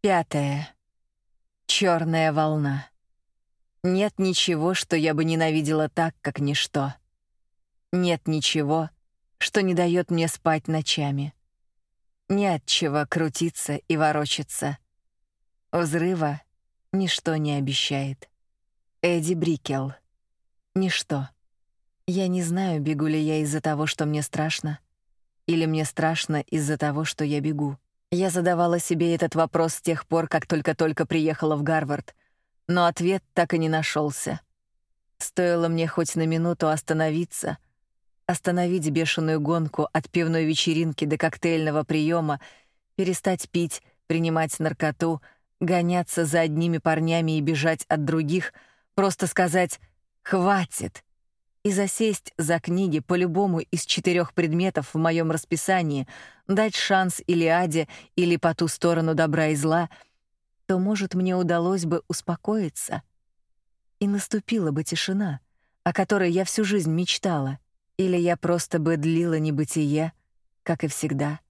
Пятое. Черная волна. Нет ничего, что я бы ненавидела так, как ничто. Нет ничего, что не дает мне спать ночами. Не от чего крутиться и ворочаться. Взрыва ничто не обещает. Эдди Брикел. Ничто. Я не знаю, бегу ли я из-за того, что мне страшно, или мне страшно из-за того, что я бегу. Я задавала себе этот вопрос с тех пор, как только-только приехала в Гарвард, но ответ так и не нашелся. Стоило мне хоть на минуту остановиться, остановить бешеную гонку от пивной вечеринки до коктейльного приема, перестать пить, принимать наркоту, гоняться за одними парнями и бежать от других, просто сказать «хватит», и засесть за книги по любому из четырех предметов в моем расписании, дать шанс Илиаде или по ту сторону добра и зла, то, может, мне удалось бы успокоиться, и наступила бы тишина, о которой я всю жизнь мечтала, или я просто бы длила небытие, как и всегда,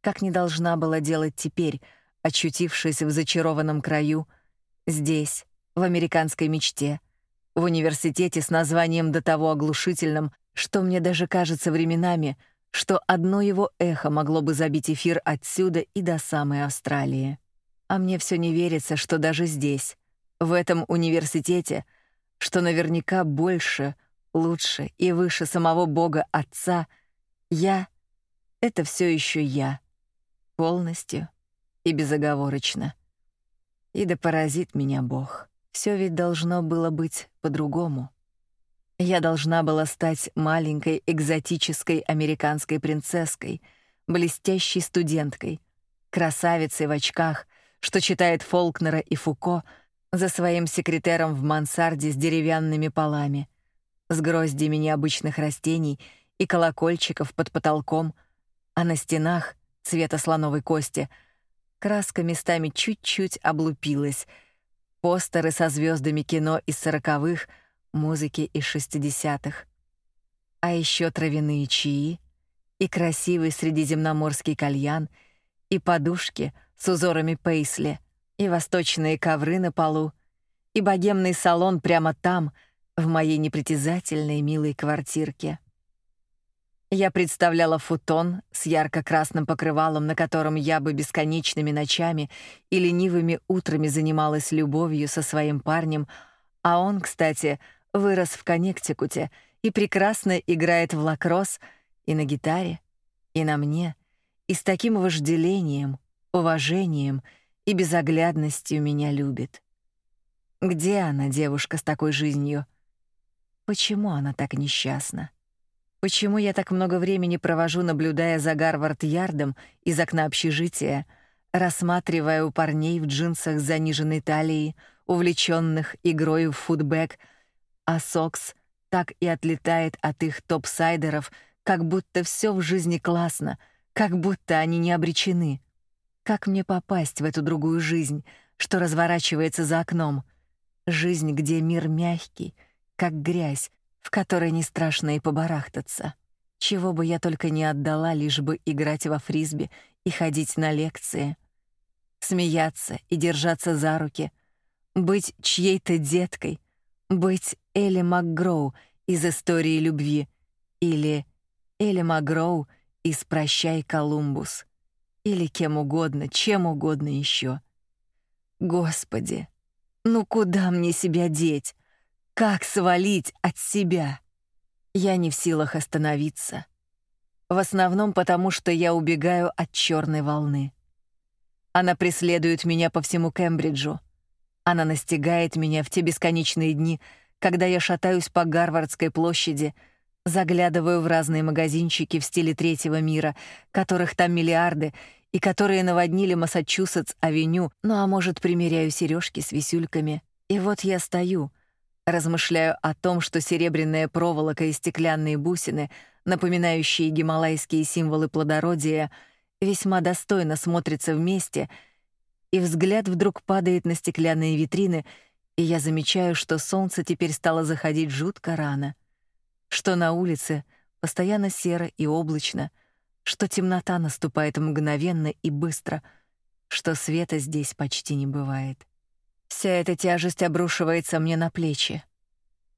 как не должна была делать теперь, очутившись в зачарованном краю, здесь, в американской мечте — в университете с названием до того оглушительным, что мне даже кажется временами, что одно его эхо могло бы забить эфир отсюда и до самой Австралии. А мне все не верится, что даже здесь, в этом университете, что наверняка больше, лучше и выше самого Бога Отца, я — это все еще я, полностью и безоговорочно. И да поразит меня Бог. Все ведь должно было быть по-другому. Я должна была стать маленькой экзотической американской принцесской, блестящей студенткой, красавицей в очках, что читает Фолкнера и Фуко за своим секретером в мансарде с деревянными полами, с гроздями необычных растений и колокольчиков под потолком, а на стенах цвета слоновой кости краска местами чуть-чуть облупилась — постеры со звездами кино из сороковых, музыки из шестидесятых. А еще травяные чаи и красивый средиземноморский кальян и подушки с узорами пейсли и восточные ковры на полу и богемный салон прямо там, в моей непритязательной милой квартирке. Я представляла футон с ярко-красным покрывалом, на котором я бы бесконечными ночами и ленивыми утрами занималась любовью со своим парнем, а он, кстати, вырос в Коннектикуте и прекрасно играет в лакросс и на гитаре, и на мне, и с таким вожделением, уважением и безоглядностью меня любит. Где она, девушка с такой жизнью? Почему она так несчастна? Почему я так много времени провожу, наблюдая за Гарвард-Ярдом из окна общежития, рассматривая у парней в джинсах с заниженной талией, увлеченных игрой в футбэк, а Сокс так и отлетает от их топ-сайдеров, как будто все в жизни классно, как будто они не обречены. Как мне попасть в эту другую жизнь, что разворачивается за окном? Жизнь, где мир мягкий, как грязь, в которой не страшно и побарахтаться. Чего бы я только не отдала, лишь бы играть во фрисби и ходить на лекции. Смеяться и держаться за руки. Быть чьей-то деткой. Быть Элли МакГроу из «Истории любви» или Элли МакГроу из «Прощай, Колумбус» или кем угодно, чем угодно еще. Господи, ну куда мне себя деть? Как свалить от себя? Я не в силах остановиться. В основном потому, что я убегаю от черной волны. Она преследует меня по всему Кембриджу. Она настигает меня в те бесконечные дни, когда я шатаюсь по Гарвардской площади, заглядываю в разные магазинчики в стиле третьего мира, которых там миллиарды, и которые наводнили Массачусетс-авеню, ну а может, примеряю сережки с висюльками. И вот я стою — Размышляю о том, что серебряная проволока и стеклянные бусины, напоминающие гималайские символы плодородия, весьма достойно смотрятся вместе, и взгляд вдруг падает на стеклянные витрины, и я замечаю, что солнце теперь стало заходить жутко рано, что на улице постоянно серо и облачно, что темнота наступает мгновенно и быстро, что света здесь почти не бывает. Вся эта тяжесть обрушивается мне на плечи.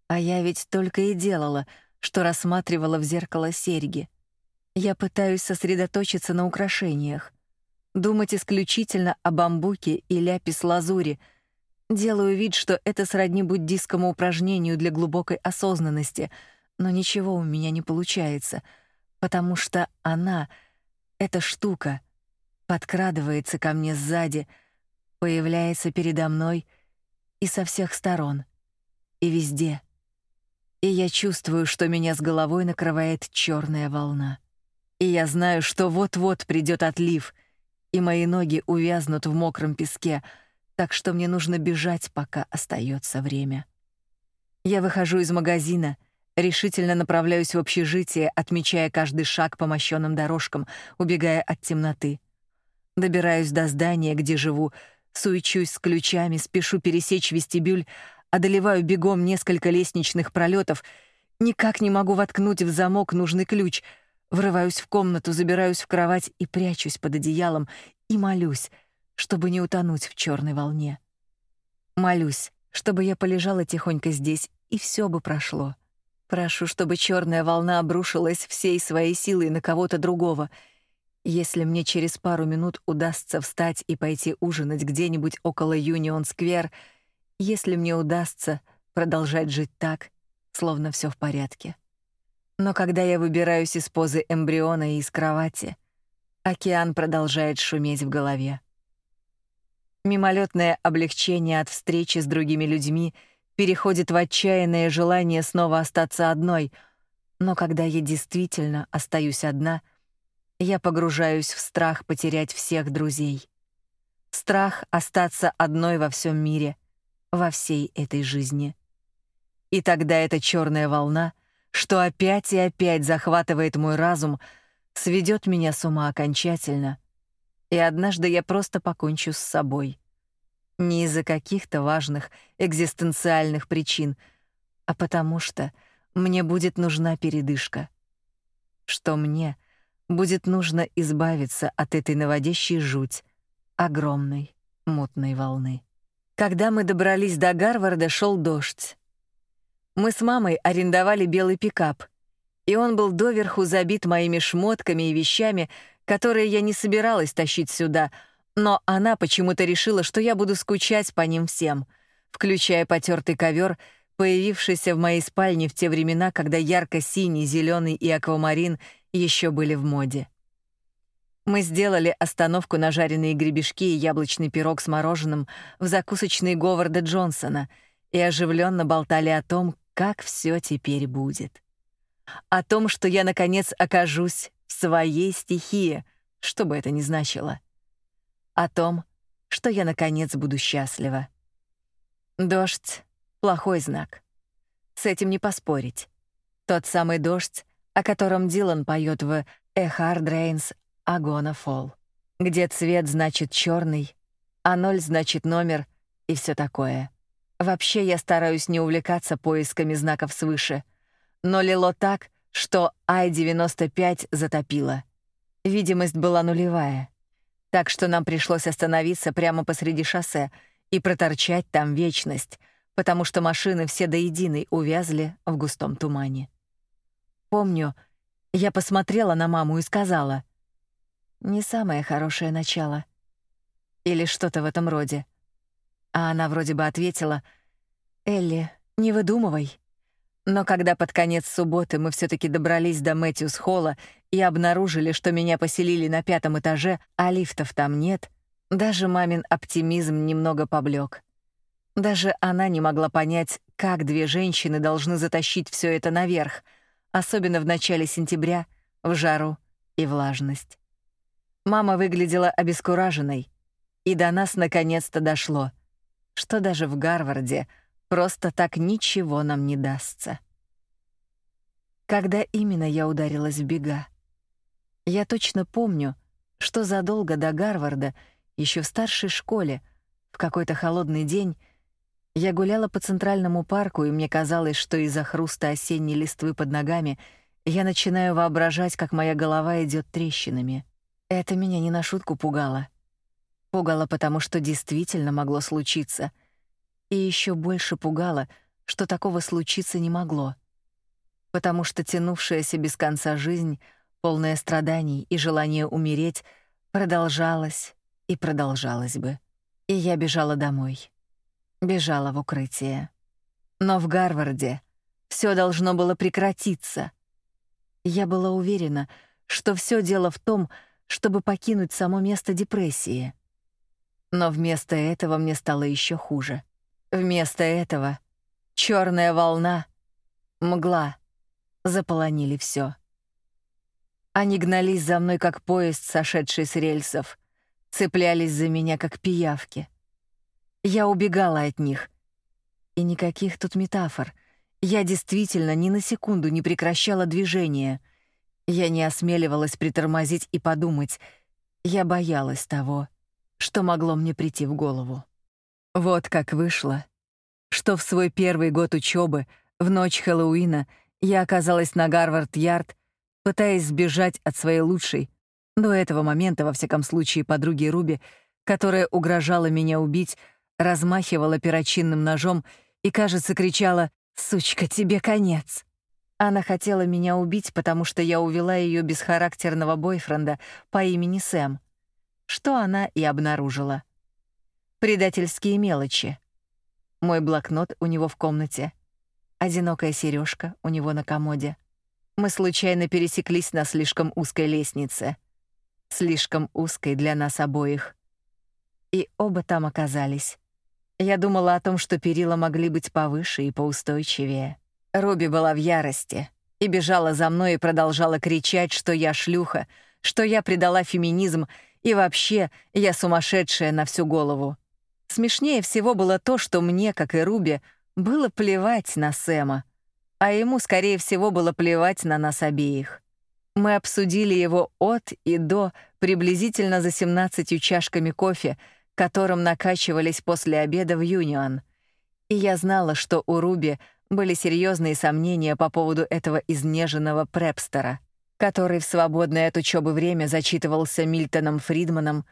А я ведь только и делала, что рассматривала в зеркало серьги. Я пытаюсь сосредоточиться на украшениях, думать исключительно о бамбуке и ляпис-лазури. Делаю вид, что это сродни буддийскому упражнению для глубокой осознанности, но ничего у меня не получается, потому что она, эта штука, подкрадывается ко мне сзади, появляется передо мной и со всех сторон, и везде. И я чувствую, что меня с головой накрывает черная волна. И я знаю, что вот-вот придет отлив — и мои ноги увязнут в мокром песке, так что мне нужно бежать, пока остается время. Я выхожу из магазина, решительно направляюсь в общежитие, отмечая каждый шаг по мощенным дорожкам, убегая от темноты. Добираюсь до здания, где живу, суечусь с ключами, спешу пересечь вестибюль, одолеваю бегом несколько лестничных пролетов, никак не могу воткнуть в замок нужный ключ — Врываюсь в комнату, забираюсь в кровать и прячусь под одеялом и молюсь, чтобы не утонуть в черной волне. Молюсь, чтобы я полежала тихонько здесь, и все бы прошло. Прошу, чтобы черная волна обрушилась всей своей силой на кого-то другого. Если мне через пару минут удастся встать и пойти ужинать где-нибудь около Юнион-сквер, если мне удастся продолжать жить так, словно все в порядке. Но когда я выбираюсь из позы эмбриона и из кровати, океан продолжает шуметь в голове. Мимолетное облегчение от встречи с другими людьми переходит в отчаянное желание снова остаться одной, но когда я действительно остаюсь одна, я погружаюсь в страх потерять всех друзей. Страх остаться одной во всем мире, во всей этой жизни. И тогда эта черная волна — что опять и опять захватывает мой разум, сведет меня с ума окончательно. И однажды я просто покончу с собой. Не из-за каких-то важных экзистенциальных причин, а потому что мне будет нужна передышка. Что мне будет нужно избавиться от этой наводящей жуть, огромной мутной волны. Когда мы добрались до Гарварда, шел дождь. Мы с мамой арендовали белый пикап, и он был доверху забит моими шмотками и вещами, которые я не собиралась тащить сюда, но она почему-то решила, что я буду скучать по ним всем, включая потертый ковер, появившийся в моей спальне в те времена, когда ярко-синий, зеленый и аквамарин еще были в моде. Мы сделали остановку на жареные гребешки и яблочный пирог с мороженым в закусочной Говарда Джонсона и оживленно болтали о том, как все теперь будет. О том, что я, наконец, окажусь в своей стихии, что бы это ни значило. О том, что я, наконец, буду счастлива. Дождь — плохой знак. С этим не поспорить. Тот самый дождь, о котором Дилан поет в «A Hard Rain's Agona Fall», где цвет значит черный, а ноль значит номер и все такое — Вообще я стараюсь не увлекаться поисками знаков свыше, но лило так, что Ай-95 затопило. Видимость была нулевая, так что нам пришлось остановиться прямо посреди шоссе и проторчать там вечность, потому что машины все до единой увязли в густом тумане. Помню, я посмотрела на маму и сказала: "Не самое хорошее начало" или что-то в этом роде. А она вроде бы ответила: "Элли, не выдумывай". Но когда под конец субботы мы все таки добрались до Мэтьюс Холла и обнаружили, что меня поселили на пятом этаже, а лифтов там нет, даже мамин оптимизм немного поблек. Даже она не могла понять, как две женщины должны затащить все это наверх, особенно в начале сентября, в жару и влажность. Мама выглядела обескураженной, и до нас наконец-то дошло что даже в Гарварде просто так ничего нам не дастся. Когда именно я ударилась в бега? Я точно помню, что задолго до Гарварда, еще в старшей школе, в какой-то холодный день, я гуляла по Центральному парку, и мне казалось, что из-за хруста осенней листвы под ногами я начинаю воображать, как моя голова идет трещинами. Это меня не на шутку пугало. Пугало, потому что действительно могло случиться. И еще больше пугало, что такого случиться не могло. Потому что тянувшаяся без конца жизнь, полная страданий и желания умереть, продолжалась и продолжалась бы. И я бежала домой. Бежала в укрытие. Но в Гарварде все должно было прекратиться. Я была уверена, что все дело в том, чтобы покинуть само место депрессии. Но вместо этого мне стало еще хуже. Вместо этого черная волна, мгла заполонили все. Они гнались за мной как поезд, сошедший с рельсов, цеплялись за меня как пиявки. Я убегала от них. И никаких тут метафор. Я действительно ни на секунду не прекращала движения — я не осмеливалась притормозить и подумать. Я боялась того, что могло мне прийти в голову. Вот как вышло, что в свой первый год учебы, в ночь Хэллоуина, я оказалась на Гарвард-Ярд, пытаясь сбежать от своей лучшей, до этого момента, во всяком случае, подруги Руби, которая угрожала меня убить, размахивала перочинным ножом и, кажется, кричала «Сучка, тебе конец!». Она хотела меня убить, потому что я увела ее бесхарактерного бойфренда по имени Сэм. Что она и обнаружила. Предательские мелочи. Мой блокнот у него в комнате. Одинокая сережка у него на комоде. Мы случайно пересеклись на слишком узкой лестнице. Слишком узкой для нас обоих. И оба там оказались. Я думала о том, что перила могли быть повыше и поустойчивее. Руби была в ярости и бежала за мной и продолжала кричать, что я шлюха, что я предала феминизм и вообще я сумасшедшая на всю голову. Смешнее всего было то, что мне, как и Руби, было плевать на Сэма, а ему, скорее всего, было плевать на нас обеих. Мы обсудили его от и до приблизительно за 17 чашками кофе, которым накачивались после обеда в Юнион. И я знала, что у Руби — были серьезные сомнения по поводу этого изнеженного препстера, который в свободное от учебы время зачитывался Мильтоном Фридманом,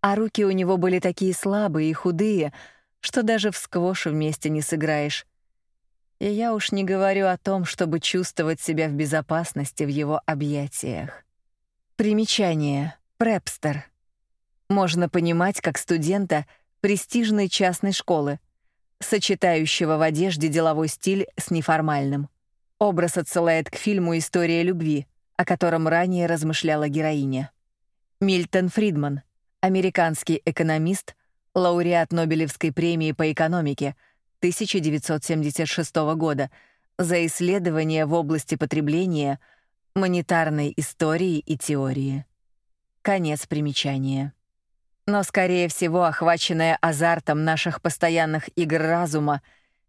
а руки у него были такие слабые и худые, что даже в сквош вместе не сыграешь. И я уж не говорю о том, чтобы чувствовать себя в безопасности в его объятиях. Примечание. Препстер. Можно понимать как студента престижной частной школы — сочетающего в одежде деловой стиль с неформальным. Образ отсылает к фильму «История любви», о котором ранее размышляла героиня. Мильтон Фридман, американский экономист, лауреат Нобелевской премии по экономике 1976 года за исследования в области потребления, монетарной истории и теории. Конец примечания. Но, скорее всего, охваченная азартом наших постоянных игр разума,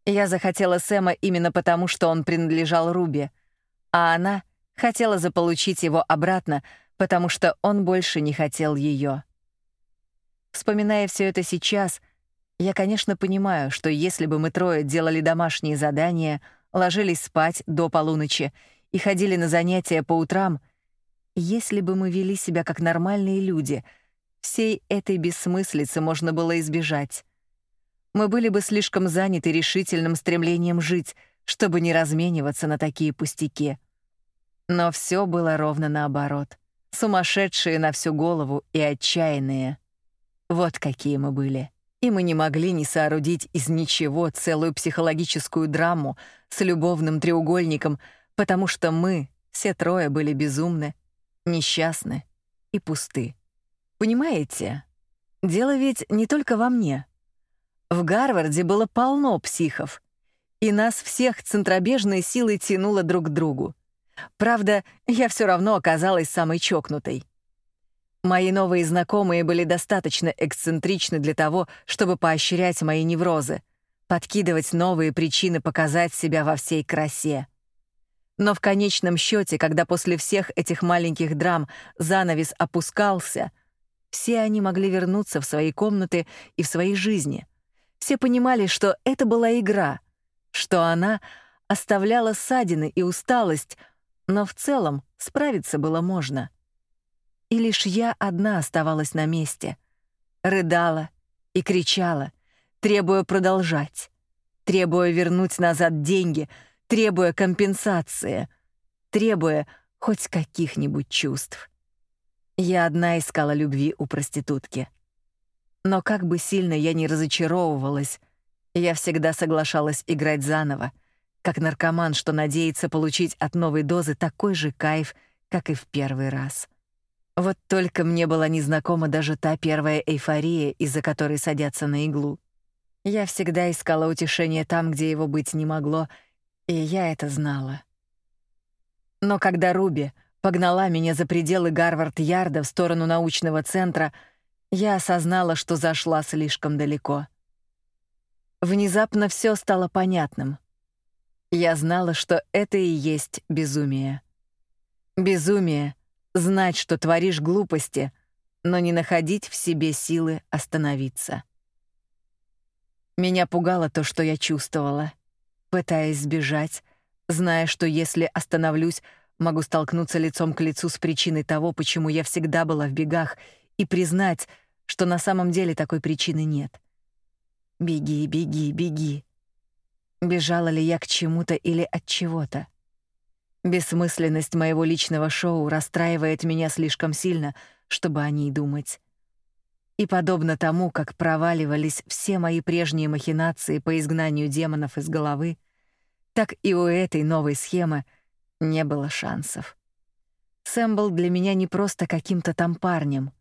я захотела Сэма именно потому, что он принадлежал Руби, а она хотела заполучить его обратно, потому что он больше не хотел ее. Вспоминая все это сейчас, я, конечно, понимаю, что если бы мы трое делали домашние задания, ложились спать до полуночи и ходили на занятия по утрам, если бы мы вели себя как нормальные люди — Всей этой бессмыслицы можно было избежать. Мы были бы слишком заняты решительным стремлением жить, чтобы не размениваться на такие пустяки. Но все было ровно наоборот. Сумасшедшие на всю голову и отчаянные. Вот какие мы были. И мы не могли не соорудить из ничего целую психологическую драму с любовным треугольником, потому что мы, все трое, были безумны, несчастны и пусты. Понимаете? Дело ведь не только во мне. В Гарварде было полно психов, и нас всех центробежной силой тянуло друг к другу. Правда, я все равно оказалась самой чокнутой. Мои новые знакомые были достаточно эксцентричны для того, чтобы поощрять мои неврозы, подкидывать новые причины показать себя во всей красе. Но в конечном счете, когда после всех этих маленьких драм занавес опускался — все они могли вернуться в свои комнаты и в свои жизни. Все понимали, что это была игра, что она оставляла ссадины и усталость, но в целом справиться было можно. И лишь я одна оставалась на месте, рыдала и кричала, требуя продолжать, требуя вернуть назад деньги, требуя компенсации, требуя хоть каких-нибудь чувств. Я одна искала любви у проститутки. Но как бы сильно я ни разочаровывалась, я всегда соглашалась играть заново, как наркоман, что надеется получить от новой дозы такой же кайф, как и в первый раз. Вот только мне была незнакома даже та первая эйфория, из-за которой садятся на иглу. Я всегда искала утешение там, где его быть не могло, и я это знала. Но когда Руби погнала меня за пределы Гарвард-Ярда в сторону научного центра, я осознала, что зашла слишком далеко. Внезапно все стало понятным. Я знала, что это и есть безумие. Безумие — знать, что творишь глупости, но не находить в себе силы остановиться. Меня пугало то, что я чувствовала. Пытаясь сбежать, зная, что если остановлюсь, могу столкнуться лицом к лицу с причиной того, почему я всегда была в бегах, и признать, что на самом деле такой причины нет. Беги, беги, беги. Бежала ли я к чему-то или от чего-то? Бессмысленность моего личного шоу расстраивает меня слишком сильно, чтобы о ней думать. И подобно тому, как проваливались все мои прежние махинации по изгнанию демонов из головы, так и у этой новой схемы не было шансов. Сэм был для меня не просто каким-то там парнем.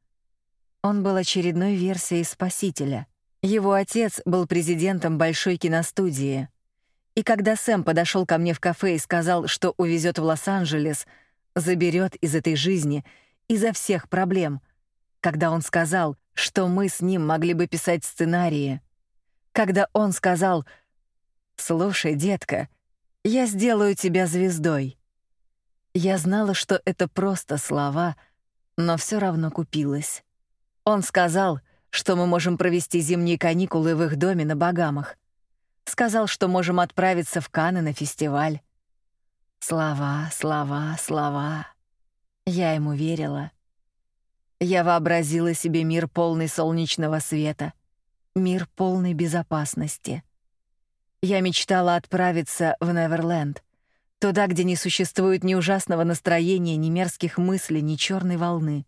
Он был очередной версией Спасителя. Его отец был президентом большой киностудии. И когда Сэм подошел ко мне в кафе и сказал, что увезет в Лос-Анджелес, заберет из этой жизни, изо всех проблем, когда он сказал, что мы с ним могли бы писать сценарии, когда он сказал «Слушай, детка, я сделаю тебя звездой», я знала, что это просто слова, но все равно купилась. Он сказал, что мы можем провести зимние каникулы в их доме на Багамах. Сказал, что можем отправиться в Канны на фестиваль. Слова, слова, слова. Я ему верила. Я вообразила себе мир полный солнечного света, мир полной безопасности. Я мечтала отправиться в Неверленд, Туда, где не существует ни ужасного настроения, ни мерзких мыслей, ни черной волны.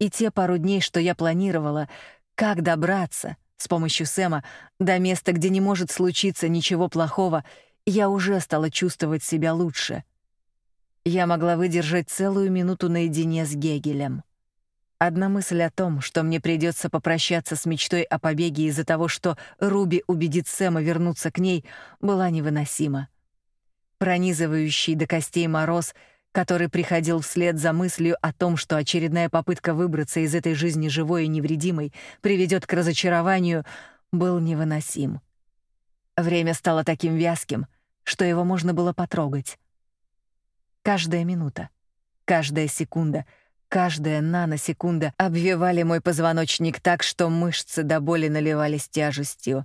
И те пару дней, что я планировала, как добраться с помощью Сэма до места, где не может случиться ничего плохого, я уже стала чувствовать себя лучше. Я могла выдержать целую минуту наедине с Гегелем. Одна мысль о том, что мне придется попрощаться с мечтой о побеге из-за того, что Руби убедит Сэма вернуться к ней, была невыносима пронизывающий до костей мороз, который приходил вслед за мыслью о том, что очередная попытка выбраться из этой жизни живой и невредимой приведет к разочарованию, был невыносим. Время стало таким вязким, что его можно было потрогать. Каждая минута, каждая секунда, каждая наносекунда обвивали мой позвоночник так, что мышцы до боли наливались тяжестью.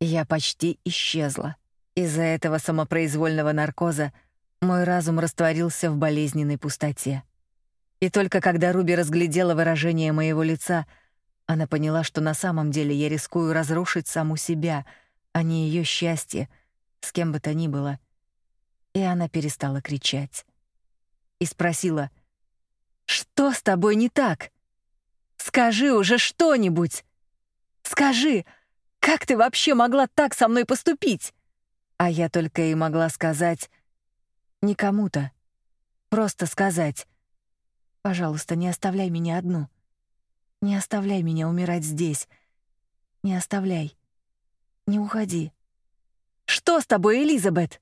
Я почти исчезла. Из-за этого самопроизвольного наркоза мой разум растворился в болезненной пустоте. И только когда Руби разглядела выражение моего лица, она поняла, что на самом деле я рискую разрушить саму себя, а не ее счастье, с кем бы то ни было. И она перестала кричать. И спросила: "Что с тобой не так? Скажи уже что-нибудь. Скажи, как ты вообще могла так со мной поступить?" А я только и могла сказать не кому-то, просто сказать: "Пожалуйста, не оставляй меня одну. Не оставляй меня умирать здесь. Не оставляй. Не уходи". Что с тобой, Элизабет?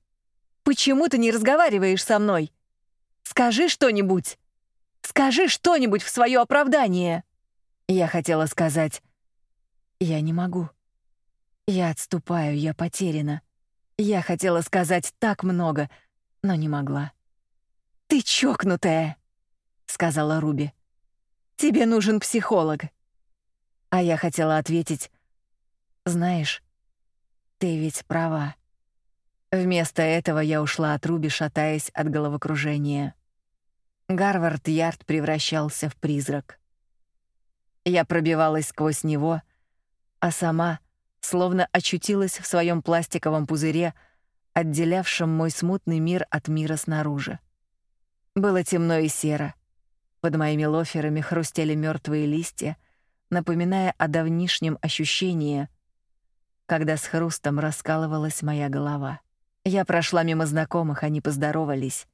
Почему ты не разговариваешь со мной? Скажи что-нибудь. Скажи что-нибудь в свое оправдание. Я хотела сказать: "Я не могу. Я отступаю, я потеряна". Я хотела сказать так много, но не могла. «Ты чокнутая», — сказала Руби. «Тебе нужен психолог». А я хотела ответить, «Знаешь, ты ведь права». Вместо этого я ушла от Руби, шатаясь от головокружения. Гарвард-Ярд превращался в призрак. Я пробивалась сквозь него, а сама словно очутилась в своем пластиковом пузыре, отделявшем мой смутный мир от мира снаружи. Было темно и серо. Под моими лоферами хрустели мертвые листья, напоминая о давнишнем ощущении, когда с хрустом раскалывалась моя голова. Я прошла мимо знакомых, они поздоровались.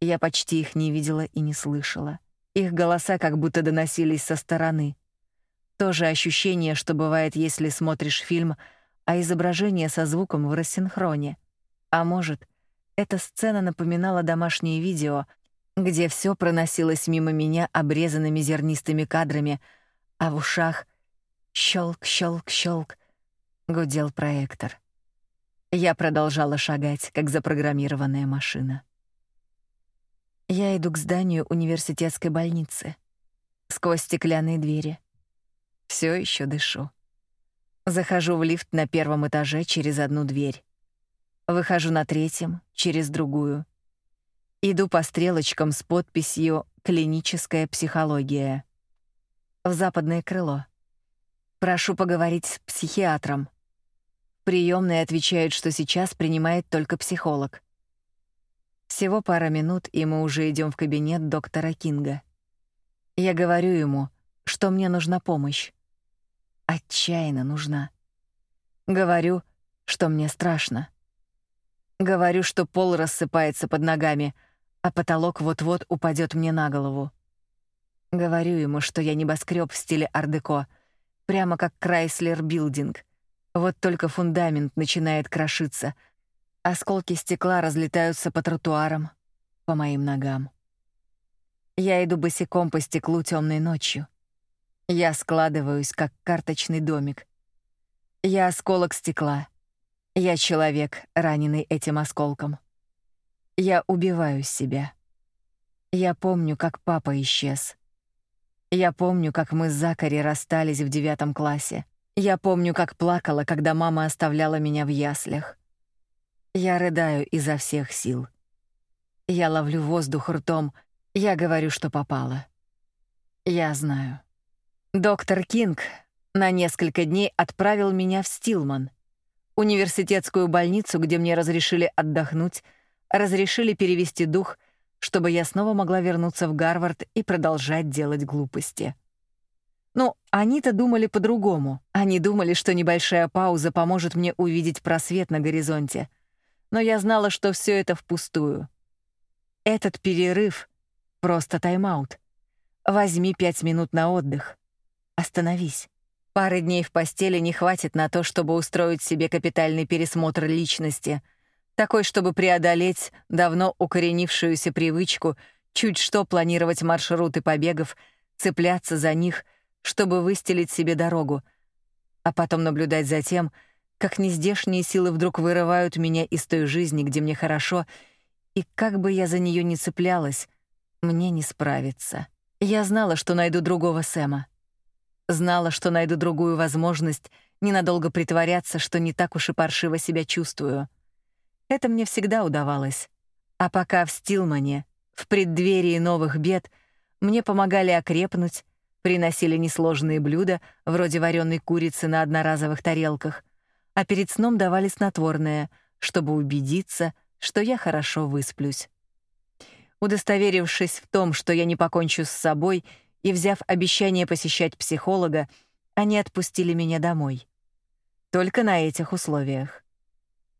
Я почти их не видела и не слышала. Их голоса как будто доносились со стороны. То же ощущение, что бывает, если смотришь фильм, а изображение со звуком в рассинхроне. А может, эта сцена напоминала домашнее видео, где все проносилось мимо меня обрезанными зернистыми кадрами, а в ушах щелк, щелк, щелк гудел проектор. Я продолжала шагать, как запрограммированная машина. Я иду к зданию университетской больницы. Сквозь стеклянные двери. Все еще дышу. Захожу в лифт на первом этаже через одну дверь. Выхожу на третьем через другую. Иду по стрелочкам с подписью «Клиническая психология». В западное крыло. Прошу поговорить с психиатром. Приемный отвечает, что сейчас принимает только психолог. Всего пара минут, и мы уже идем в кабинет доктора Кинга. Я говорю ему, что мне нужна помощь. Отчаянно нужна. Говорю, что мне страшно. Говорю, что пол рассыпается под ногами, а потолок вот-вот упадет мне на голову. Говорю ему, что я небоскреб в стиле ар-деко, прямо как Крайслер Билдинг. Вот только фундамент начинает крошиться — Осколки стекла разлетаются по тротуарам, по моим ногам. Я иду босиком по стеклу темной ночью. Я складываюсь, как карточный домик. Я осколок стекла. Я человек, раненый этим осколком. Я убиваю себя. Я помню, как папа исчез. Я помню, как мы с Закари расстались в девятом классе. Я помню, как плакала, когда мама оставляла меня в яслях. Я рыдаю изо всех сил. Я ловлю воздух ртом, я говорю, что попало. Я знаю. Доктор Кинг на несколько дней отправил меня в Стилман, университетскую больницу, где мне разрешили отдохнуть, разрешили перевести дух, чтобы я снова могла вернуться в Гарвард и продолжать делать глупости. Ну, они-то думали по-другому. Они думали, что небольшая пауза поможет мне увидеть просвет на горизонте — но я знала, что все это впустую. Этот перерыв — просто тайм-аут. Возьми пять минут на отдых. Остановись. Пары дней в постели не хватит на то, чтобы устроить себе капитальный пересмотр личности, такой, чтобы преодолеть давно укоренившуюся привычку чуть что планировать маршруты побегов, цепляться за них, чтобы выстелить себе дорогу, а потом наблюдать за тем, как нездешние силы вдруг вырывают меня из той жизни, где мне хорошо, и как бы я за нее ни цеплялась, мне не справиться. Я знала, что найду другого Сэма. Знала, что найду другую возможность ненадолго притворяться, что не так уж и паршиво себя чувствую. Это мне всегда удавалось. А пока в Стилмане, в преддверии новых бед, мне помогали окрепнуть, приносили несложные блюда, вроде вареной курицы на одноразовых тарелках, а перед сном давали снотворное, чтобы убедиться, что я хорошо высплюсь. Удостоверившись в том, что я не покончу с собой, и взяв обещание посещать психолога, они отпустили меня домой. Только на этих условиях.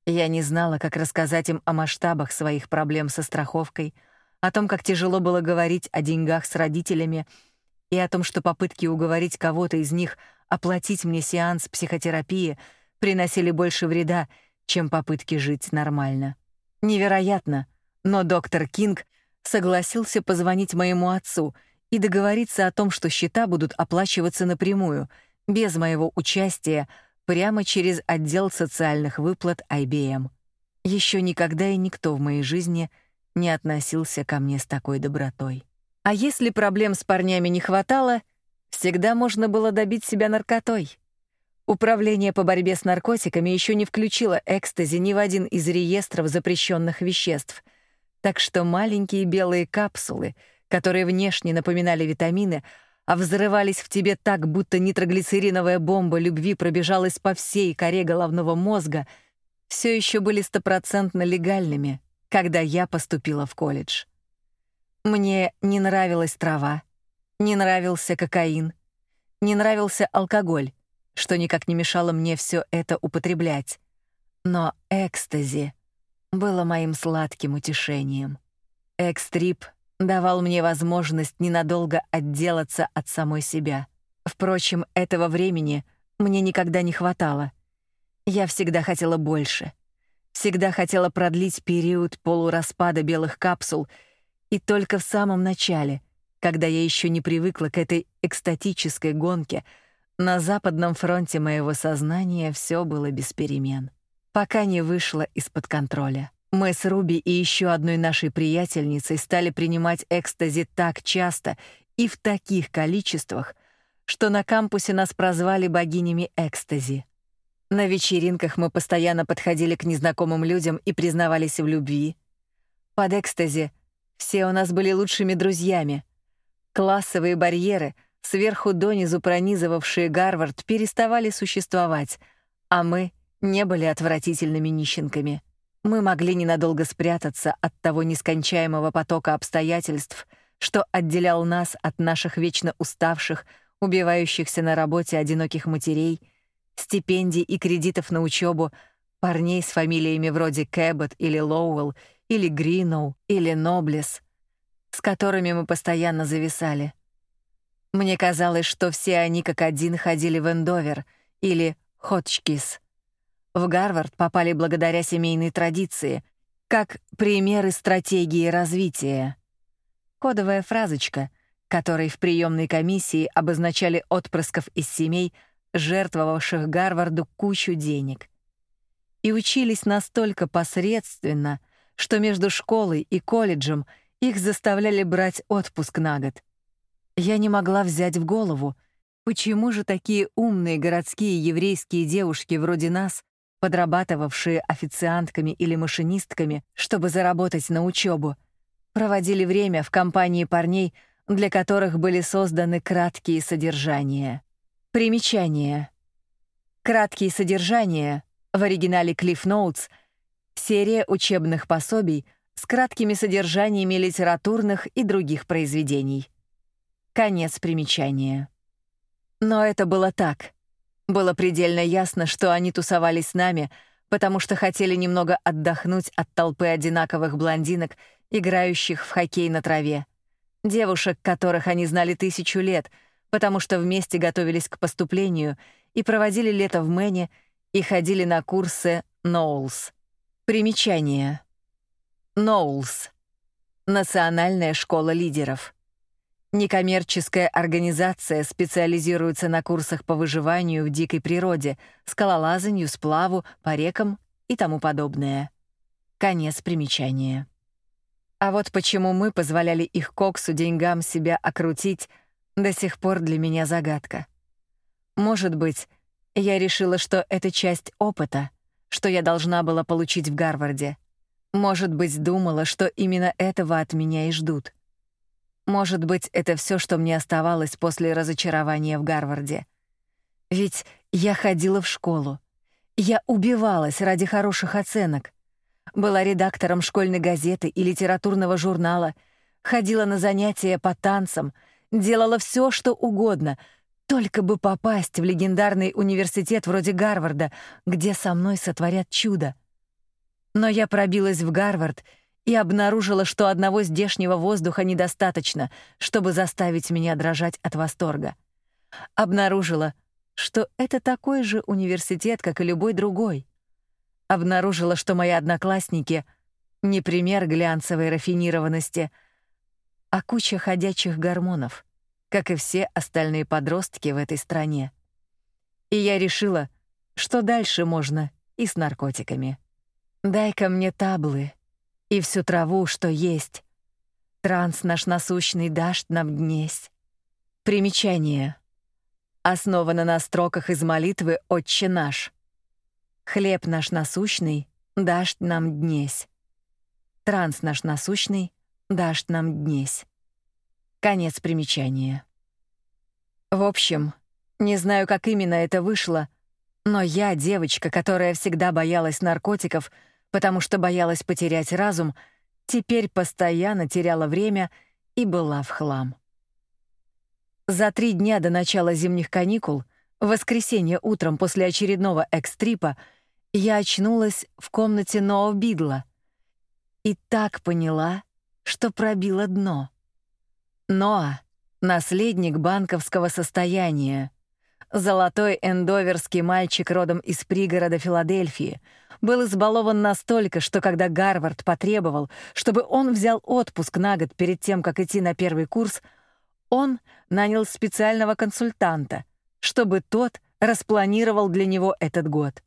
Я не знала, как рассказать им о масштабах своих проблем со страховкой, о том, как тяжело было говорить о деньгах с родителями и о том, что попытки уговорить кого-то из них оплатить мне сеанс психотерапии — приносили больше вреда, чем попытки жить нормально. Невероятно, но доктор Кинг согласился позвонить моему отцу и договориться о том, что счета будут оплачиваться напрямую, без моего участия, прямо через отдел социальных выплат IBM. Еще никогда и никто в моей жизни не относился ко мне с такой добротой. А если проблем с парнями не хватало, всегда можно было добить себя наркотой. Управление по борьбе с наркотиками еще не включило экстази ни в один из реестров запрещенных веществ, так что маленькие белые капсулы, которые внешне напоминали витамины, а взрывались в тебе так, будто нитроглицериновая бомба любви пробежалась по всей коре головного мозга, все еще были стопроцентно легальными, когда я поступила в колледж. Мне не нравилась трава, не нравился кокаин, не нравился алкоголь, что никак не мешало мне все это употреблять. Но экстази было моим сладким утешением. Экстрип давал мне возможность ненадолго отделаться от самой себя. Впрочем, этого времени мне никогда не хватало. Я всегда хотела больше. Всегда хотела продлить период полураспада белых капсул, и только в самом начале, когда я еще не привыкла к этой экстатической гонке, на западном фронте моего сознания все было без перемен, пока не вышло из-под контроля. Мы с Руби и еще одной нашей приятельницей стали принимать экстази так часто и в таких количествах, что на кампусе нас прозвали богинями экстази. На вечеринках мы постоянно подходили к незнакомым людям и признавались в любви. Под экстази все у нас были лучшими друзьями. Классовые барьеры, сверху донизу пронизывавшие Гарвард, переставали существовать, а мы не были отвратительными нищенками. Мы могли ненадолго спрятаться от того нескончаемого потока обстоятельств, что отделял нас от наших вечно уставших, убивающихся на работе одиноких матерей, стипендий и кредитов на учебу, парней с фамилиями вроде Кэббот или Лоуэлл, или Гриноу, или Ноблес, с которыми мы постоянно зависали. Мне казалось, что все они как один ходили в Эндовер или Хотчкис — в Гарвард попали благодаря семейной традиции, как примеры стратегии развития. Кодовая фразочка, которой в приемной комиссии обозначали отпрысков из семей, жертвовавших Гарварду кучу денег. И учились настолько посредственно, что между школой и колледжем их заставляли брать отпуск на год. Я не могла взять в голову, почему же такие умные городские еврейские девушки вроде нас подрабатывавшие официантками или машинистками, чтобы заработать на учебу, проводили время в компании парней, для которых были созданы краткие содержания. Примечание. Краткие содержания в оригинале Cliff Notes серия учебных пособий с краткими содержаниями литературных и других произведений. Конец примечания. Но это было так. Было предельно ясно, что они тусовались с нами, потому что хотели немного отдохнуть от толпы одинаковых блондинок, играющих в хоккей на траве. Девушек, которых они знали тысячу лет, потому что вместе готовились к поступлению и проводили лето в Мэне и ходили на курсы Ноулс. Примечание. Ноулс. Национальная школа лидеров. Некоммерческая организация специализируется на курсах по выживанию в дикой природе, скалолазанию, сплаву по рекам и тому подобное. Конец примечания. А вот почему мы позволяли их коксу деньгам себя окрутить, до сих пор для меня загадка. Может быть, я решила, что это часть опыта, что я должна была получить в Гарварде. Может быть, думала, что именно этого от меня и ждут. Может быть, это все, что мне оставалось после разочарования в Гарварде. Ведь я ходила в школу. Я убивалась ради хороших оценок. Была редактором школьной газеты и литературного журнала, ходила на занятия по танцам, делала все, что угодно, только бы попасть в легендарный университет вроде Гарварда, где со мной сотворят чудо. Но я пробилась в Гарвард — и обнаружила, что одного здешнего воздуха недостаточно, чтобы заставить меня дрожать от восторга. Обнаружила, что это такой же университет, как и любой другой. Обнаружила, что мои одноклассники не пример глянцевой рафинированности, а куча ходячих гормонов, как и все остальные подростки в этой стране. И я решила, что дальше можно и с наркотиками. Дай-ка мне таблы, и всю траву, что есть. Транс наш насущный дашь нам днесь. Примечание. Основано на строках из молитвы «Отче наш». Хлеб наш насущный дашь нам днесь. Транс наш насущный дашь нам днесь. Конец примечания. В общем, не знаю, как именно это вышло, но я, девочка, которая всегда боялась наркотиков, потому что боялась потерять разум, теперь постоянно теряла время и была в хлам. За три дня до начала зимних каникул, в воскресенье утром после очередного экстрипа, я очнулась в комнате Ноа Бидла и так поняла, что пробила дно. Ноа — наследник банковского состояния, золотой эндоверский мальчик родом из пригорода Филадельфии, был избалован настолько, что когда Гарвард потребовал, чтобы он взял отпуск на год перед тем, как идти на первый курс, он нанял специального консультанта, чтобы тот распланировал для него этот год.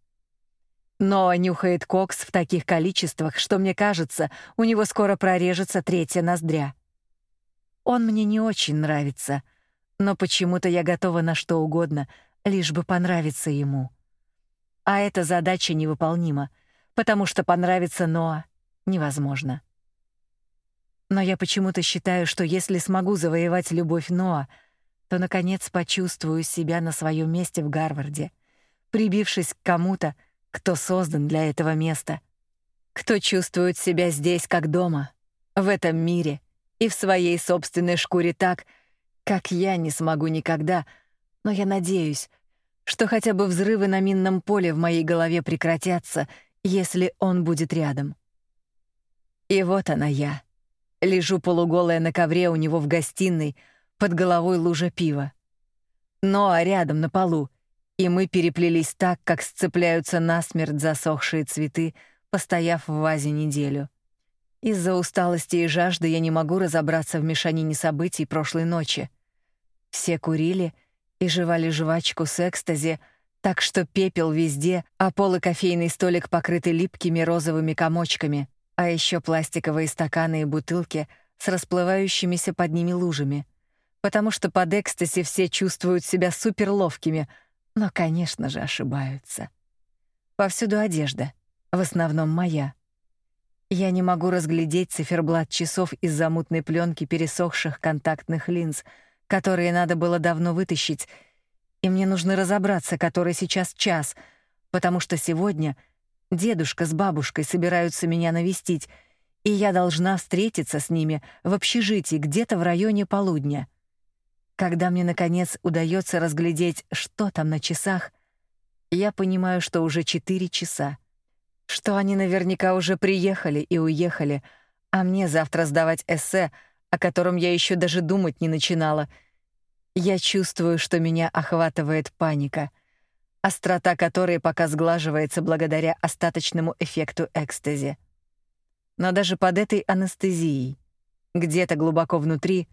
Но нюхает кокс в таких количествах, что мне кажется, у него скоро прорежется третья ноздря. Он мне не очень нравится, но почему-то я готова на что угодно, лишь бы понравиться ему. А эта задача невыполнима, потому что понравиться Ноа невозможно. Но я почему-то считаю, что если смогу завоевать любовь Ноа, то наконец почувствую себя на своем месте в Гарварде, прибившись к кому-то, кто создан для этого места, кто чувствует себя здесь как дома, в этом мире и в своей собственной шкуре так, как я не смогу никогда, но я надеюсь, что хотя бы взрывы на минном поле в моей голове прекратятся, если он будет рядом. И вот она я. Лежу полуголая на ковре у него в гостиной, под головой лужа пива. Ну а рядом на полу, и мы переплелись так, как сцепляются насмерть засохшие цветы, постояв в вазе неделю. Из-за усталости и жажды я не могу разобраться в мешанине событий прошлой ночи. Все курили и жевали жвачку с экстази, так что пепел везде, а пол и кофейный столик покрыты липкими розовыми комочками, а еще пластиковые стаканы и бутылки с расплывающимися под ними лужами. Потому что под экстази все чувствуют себя суперловкими, но, конечно же, ошибаются. Повсюду одежда, в основном моя. Я не могу разглядеть циферблат часов из-за мутной пленки пересохших контактных линз — которые надо было давно вытащить, и мне нужно разобраться, который сейчас час, потому что сегодня дедушка с бабушкой собираются меня навестить, и я должна встретиться с ними в общежитии где-то в районе полудня. Когда мне наконец удается разглядеть, что там на часах, я понимаю, что уже четыре часа, что они наверняка уже приехали и уехали, а мне завтра сдавать эссе, о котором я еще даже думать не начинала — я чувствую, что меня охватывает паника, острота которой пока сглаживается благодаря остаточному эффекту экстази. Но даже под этой анестезией, где-то глубоко внутри,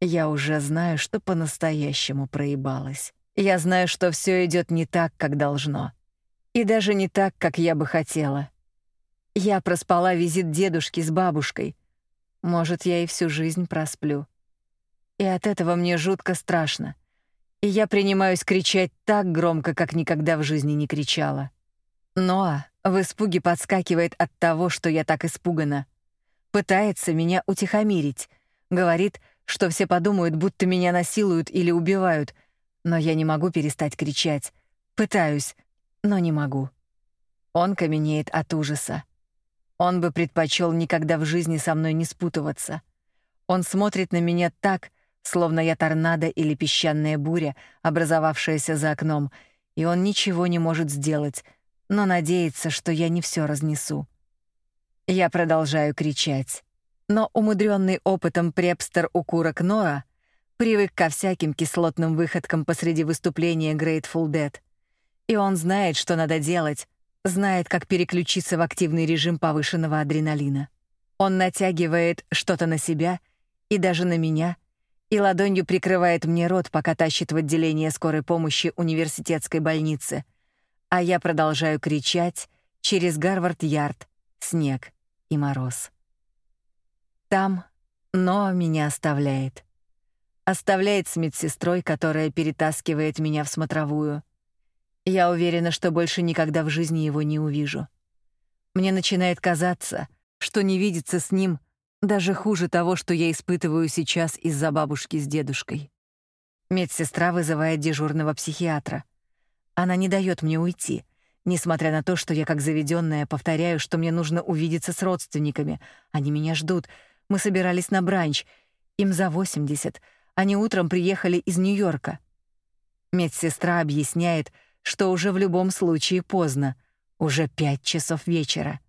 я уже знаю, что по-настоящему проебалась. Я знаю, что все идет не так, как должно. И даже не так, как я бы хотела. Я проспала визит дедушки с бабушкой. Может, я и всю жизнь просплю и от этого мне жутко страшно. И я принимаюсь кричать так громко, как никогда в жизни не кричала. Ноа в испуге подскакивает от того, что я так испугана. Пытается меня утихомирить. Говорит, что все подумают, будто меня насилуют или убивают. Но я не могу перестать кричать. Пытаюсь, но не могу. Он каменеет от ужаса. Он бы предпочел никогда в жизни со мной не спутываться. Он смотрит на меня так, словно я торнадо или песчаная буря, образовавшаяся за окном, и он ничего не может сделать, но надеется, что я не все разнесу. Я продолжаю кричать. Но умудренный опытом препстер укурок Ноа привык ко всяким кислотным выходкам посреди выступления Grateful Dead. И он знает, что надо делать, знает, как переключиться в активный режим повышенного адреналина. Он натягивает что-то на себя и даже на меня — и ладонью прикрывает мне рот, пока тащит в отделение скорой помощи университетской больницы. А я продолжаю кричать через Гарвард-Ярд, снег и мороз. Там но меня оставляет. Оставляет с медсестрой, которая перетаскивает меня в смотровую. Я уверена, что больше никогда в жизни его не увижу. Мне начинает казаться, что не видеться с ним — даже хуже того, что я испытываю сейчас из-за бабушки с дедушкой. Медсестра вызывает дежурного психиатра. Она не дает мне уйти, несмотря на то, что я как заведенная повторяю, что мне нужно увидеться с родственниками. Они меня ждут. Мы собирались на бранч. Им за 80. Они утром приехали из Нью-Йорка. Медсестра объясняет, что уже в любом случае поздно. Уже пять часов вечера.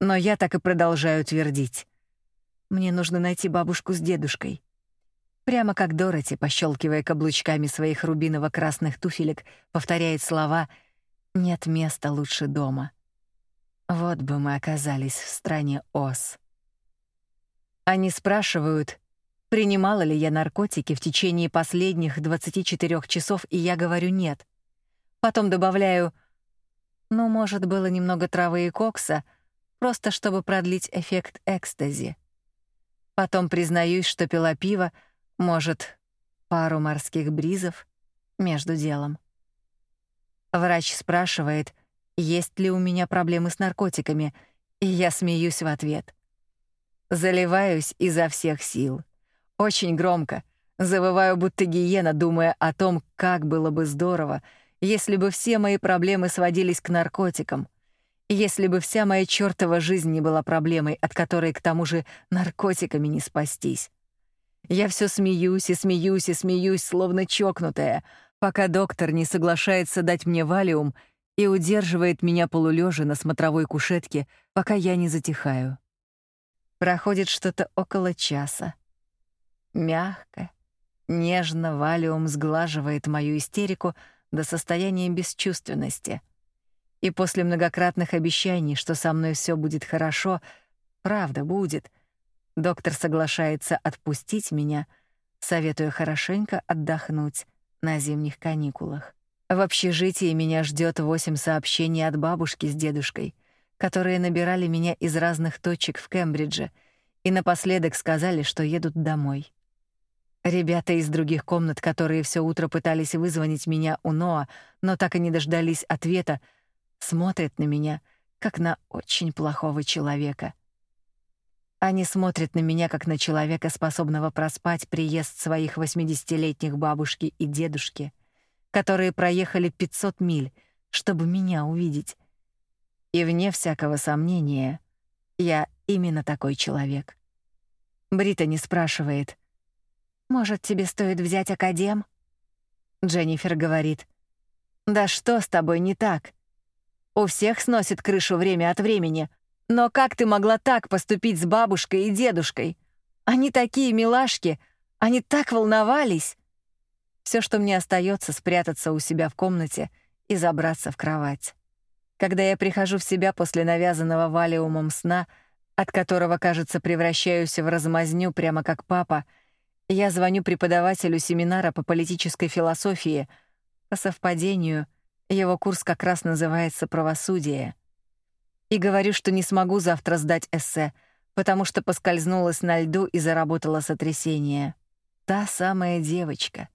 Но я так и продолжаю твердить. Мне нужно найти бабушку с дедушкой. Прямо как Дороти, пощелкивая каблучками своих рубиново-красных туфелек, повторяет слова «Нет места лучше дома». Вот бы мы оказались в стране Оз. Они спрашивают, принимала ли я наркотики в течение последних 24 часов, и я говорю «нет». Потом добавляю «ну, может, было немного травы и кокса», просто чтобы продлить эффект экстази. Потом признаюсь, что пила пиво, может, пару морских бризов между делом. Врач спрашивает, есть ли у меня проблемы с наркотиками, и я смеюсь в ответ. Заливаюсь изо всех сил. Очень громко. Завываю, будто гиена, думая о том, как было бы здорово, если бы все мои проблемы сводились к наркотикам. Если бы вся моя чёртова жизнь не была проблемой, от которой к тому же наркотиками не спастись. Я все смеюсь и смеюсь и смеюсь, словно чокнутая, пока доктор не соглашается дать мне валиум и удерживает меня полулежа на смотровой кушетке, пока я не затихаю. Проходит что-то около часа. Мягко, нежно валиум сглаживает мою истерику до состояния бесчувственности. И после многократных обещаний, что со мной все будет хорошо, правда будет — Доктор соглашается отпустить меня, советуя хорошенько отдохнуть на зимних каникулах. В общежитии меня ждет восемь сообщений от бабушки с дедушкой, которые набирали меня из разных точек в Кембридже и напоследок сказали, что едут домой. Ребята из других комнат, которые все утро пытались вызвонить меня у Ноа, но так и не дождались ответа, смотрят на меня как на очень плохого человека — они смотрят на меня как на человека, способного проспать приезд своих восьмидесятилетних бабушки и дедушки, которые проехали 500 миль, чтобы меня увидеть. И вне всякого сомнения, я именно такой человек. Британи спрашивает: "Может, тебе стоит взять академ?" Дженнифер говорит: "Да что с тобой не так? У всех сносит крышу время от времени, но как ты могла так поступить с бабушкой и дедушкой? Они такие милашки, они так волновались. Все, что мне остается, спрятаться у себя в комнате и забраться в кровать. Когда я прихожу в себя после навязанного валиумом сна, от которого, кажется, превращаюсь в размазню прямо как папа, я звоню преподавателю семинара по политической философии. По совпадению, его курс как раз называется «Правосудие» и говорю, что не смогу завтра сдать эссе, потому что поскользнулась на льду и заработала сотрясение. Та самая девочка,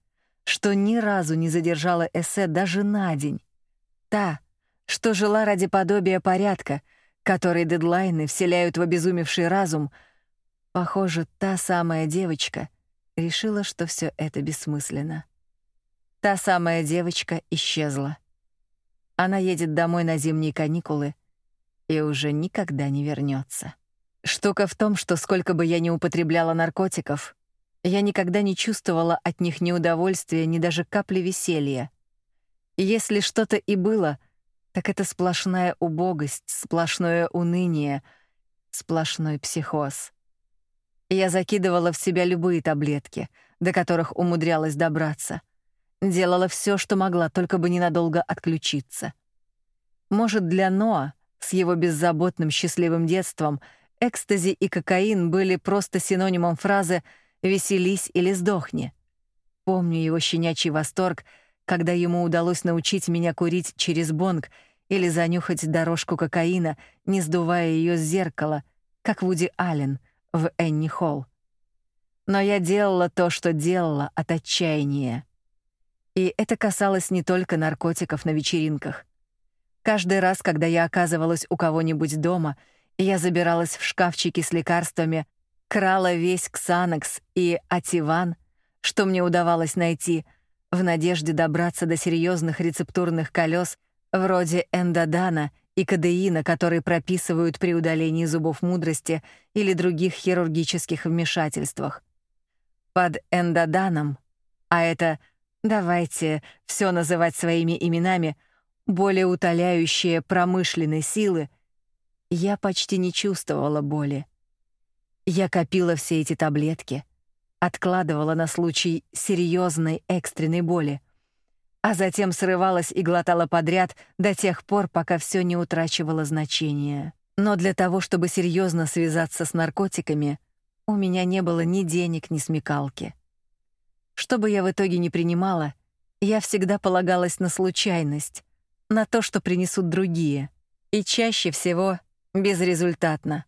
что ни разу не задержала эссе даже на день. Та, что жила ради подобия порядка, который дедлайны вселяют в обезумевший разум. Похоже, та самая девочка решила, что все это бессмысленно. Та самая девочка исчезла. Она едет домой на зимние каникулы — и уже никогда не вернется. Штука в том, что сколько бы я ни употребляла наркотиков, я никогда не чувствовала от них ни удовольствия, ни даже капли веселья. если что-то и было, так это сплошная убогость, сплошное уныние, сплошной психоз. Я закидывала в себя любые таблетки, до которых умудрялась добраться. Делала все, что могла, только бы ненадолго отключиться. Может, для Ноа с его беззаботным счастливым детством экстази и кокаин были просто синонимом фразы «веселись или сдохни». Помню его щенячий восторг, когда ему удалось научить меня курить через бонг или занюхать дорожку кокаина, не сдувая ее с зеркала, как Вуди Аллен в Энни Холл. Но я делала то, что делала от отчаяния. И это касалось не только наркотиков на вечеринках. Каждый раз, когда я оказывалась у кого-нибудь дома, я забиралась в шкафчики с лекарствами, крала весь Ксанакс и Ативан, что мне удавалось найти в надежде добраться до серьезных рецептурных колес вроде эндодана и кадеина, которые прописывают при удалении зубов мудрости или других хирургических вмешательствах. Под эндоданом, а это давайте все называть своими именами, более утоляющие промышленные силы, я почти не чувствовала боли. Я копила все эти таблетки, откладывала на случай серьезной экстренной боли, а затем срывалась и глотала подряд до тех пор, пока все не утрачивало значения. Но для того, чтобы серьезно связаться с наркотиками, у меня не было ни денег, ни смекалки. Что бы я в итоге не принимала, я всегда полагалась на случайность, на то, что принесут другие, и чаще всего безрезультатно.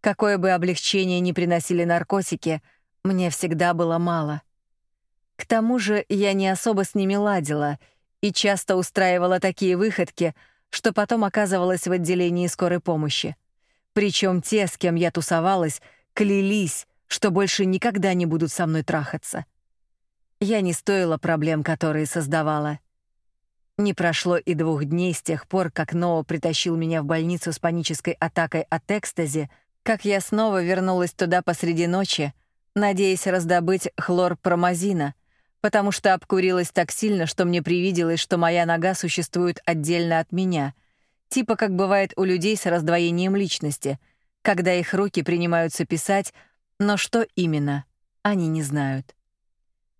Какое бы облегчение ни приносили наркотики, мне всегда было мало. К тому же я не особо с ними ладила и часто устраивала такие выходки, что потом оказывалась в отделении скорой помощи. Причем те, с кем я тусовалась, клялись, что больше никогда не будут со мной трахаться. Я не стоила проблем, которые создавала. Не прошло и двух дней с тех пор, как Ноа притащил меня в больницу с панической атакой от экстази, как я снова вернулась туда посреди ночи, надеясь раздобыть хлорпромазина, потому что обкурилась так сильно, что мне привиделось, что моя нога существует отдельно от меня, типа как бывает у людей с раздвоением личности, когда их руки принимаются писать, но что именно, они не знают.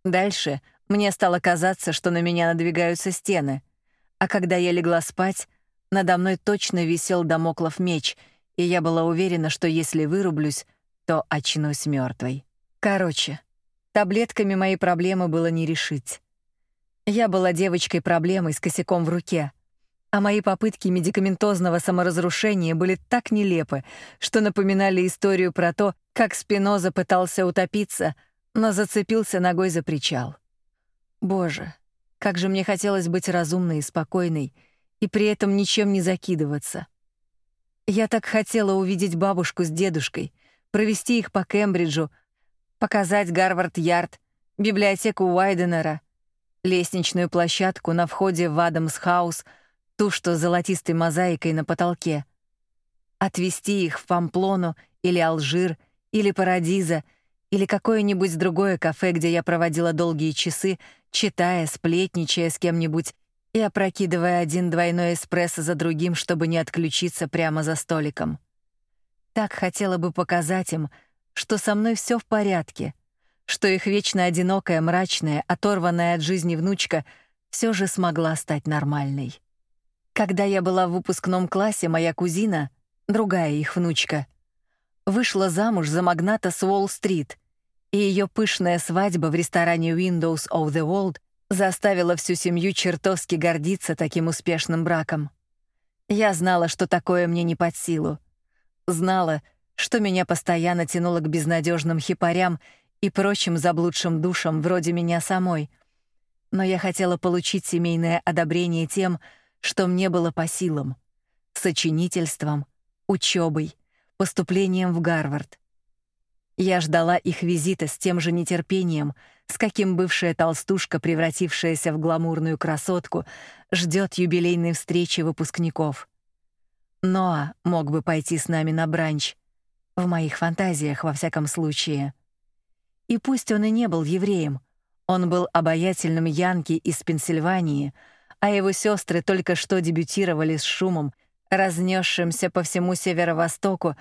Дальше мне стало казаться, что на меня надвигаются стены, а когда я легла спать, надо мной точно висел домоклов меч — и я была уверена, что если вырублюсь, то очнусь мертвой. Короче, таблетками мои проблемы было не решить. Я была девочкой-проблемой с косяком в руке, а мои попытки медикаментозного саморазрушения были так нелепы, что напоминали историю про то, как Спиноза пытался утопиться, но зацепился ногой за причал. Боже, как же мне хотелось быть разумной и спокойной, и при этом ничем не закидываться. Я так хотела увидеть бабушку с дедушкой, провести их по Кембриджу, показать Гарвард-Ярд, библиотеку Уайденера, лестничную площадку на входе в Адамс-хаус, ту, что с золотистой мозаикой на потолке. Отвезти их в Памплону или Алжир, или Парадиза, или какое-нибудь другое кафе, где я проводила долгие часы, читая, сплетничая с кем-нибудь и опрокидывая один двойной эспрессо за другим, чтобы не отключиться прямо за столиком. Так хотела бы показать им, что со мной все в порядке, что их вечно одинокая, мрачная, оторванная от жизни внучка все же смогла стать нормальной. Когда я была в выпускном классе, моя кузина, другая их внучка, вышла замуж за магната с Уолл-стрит, и ее пышная свадьба в ресторане Windows of the World заставила всю семью чертовски гордиться таким успешным браком. Я знала, что такое мне не под силу. Знала, что меня постоянно тянуло к безнадежным хипарям и прочим заблудшим душам вроде меня самой. Но я хотела получить семейное одобрение тем, что мне было по силам: сочинительством, учебой, поступлением в Гарвард. Я ждала их визита с тем же нетерпением, с каким бывшая толстушка, превратившаяся в гламурную красотку, ждет юбилейной встречи выпускников. Ноа мог бы пойти с нами на бранч. В моих фантазиях, во всяком случае. И пусть он и не был евреем, он был обаятельным янки из Пенсильвании, а его сестры только что дебютировали с шумом, разнесшимся по всему северо-востоку,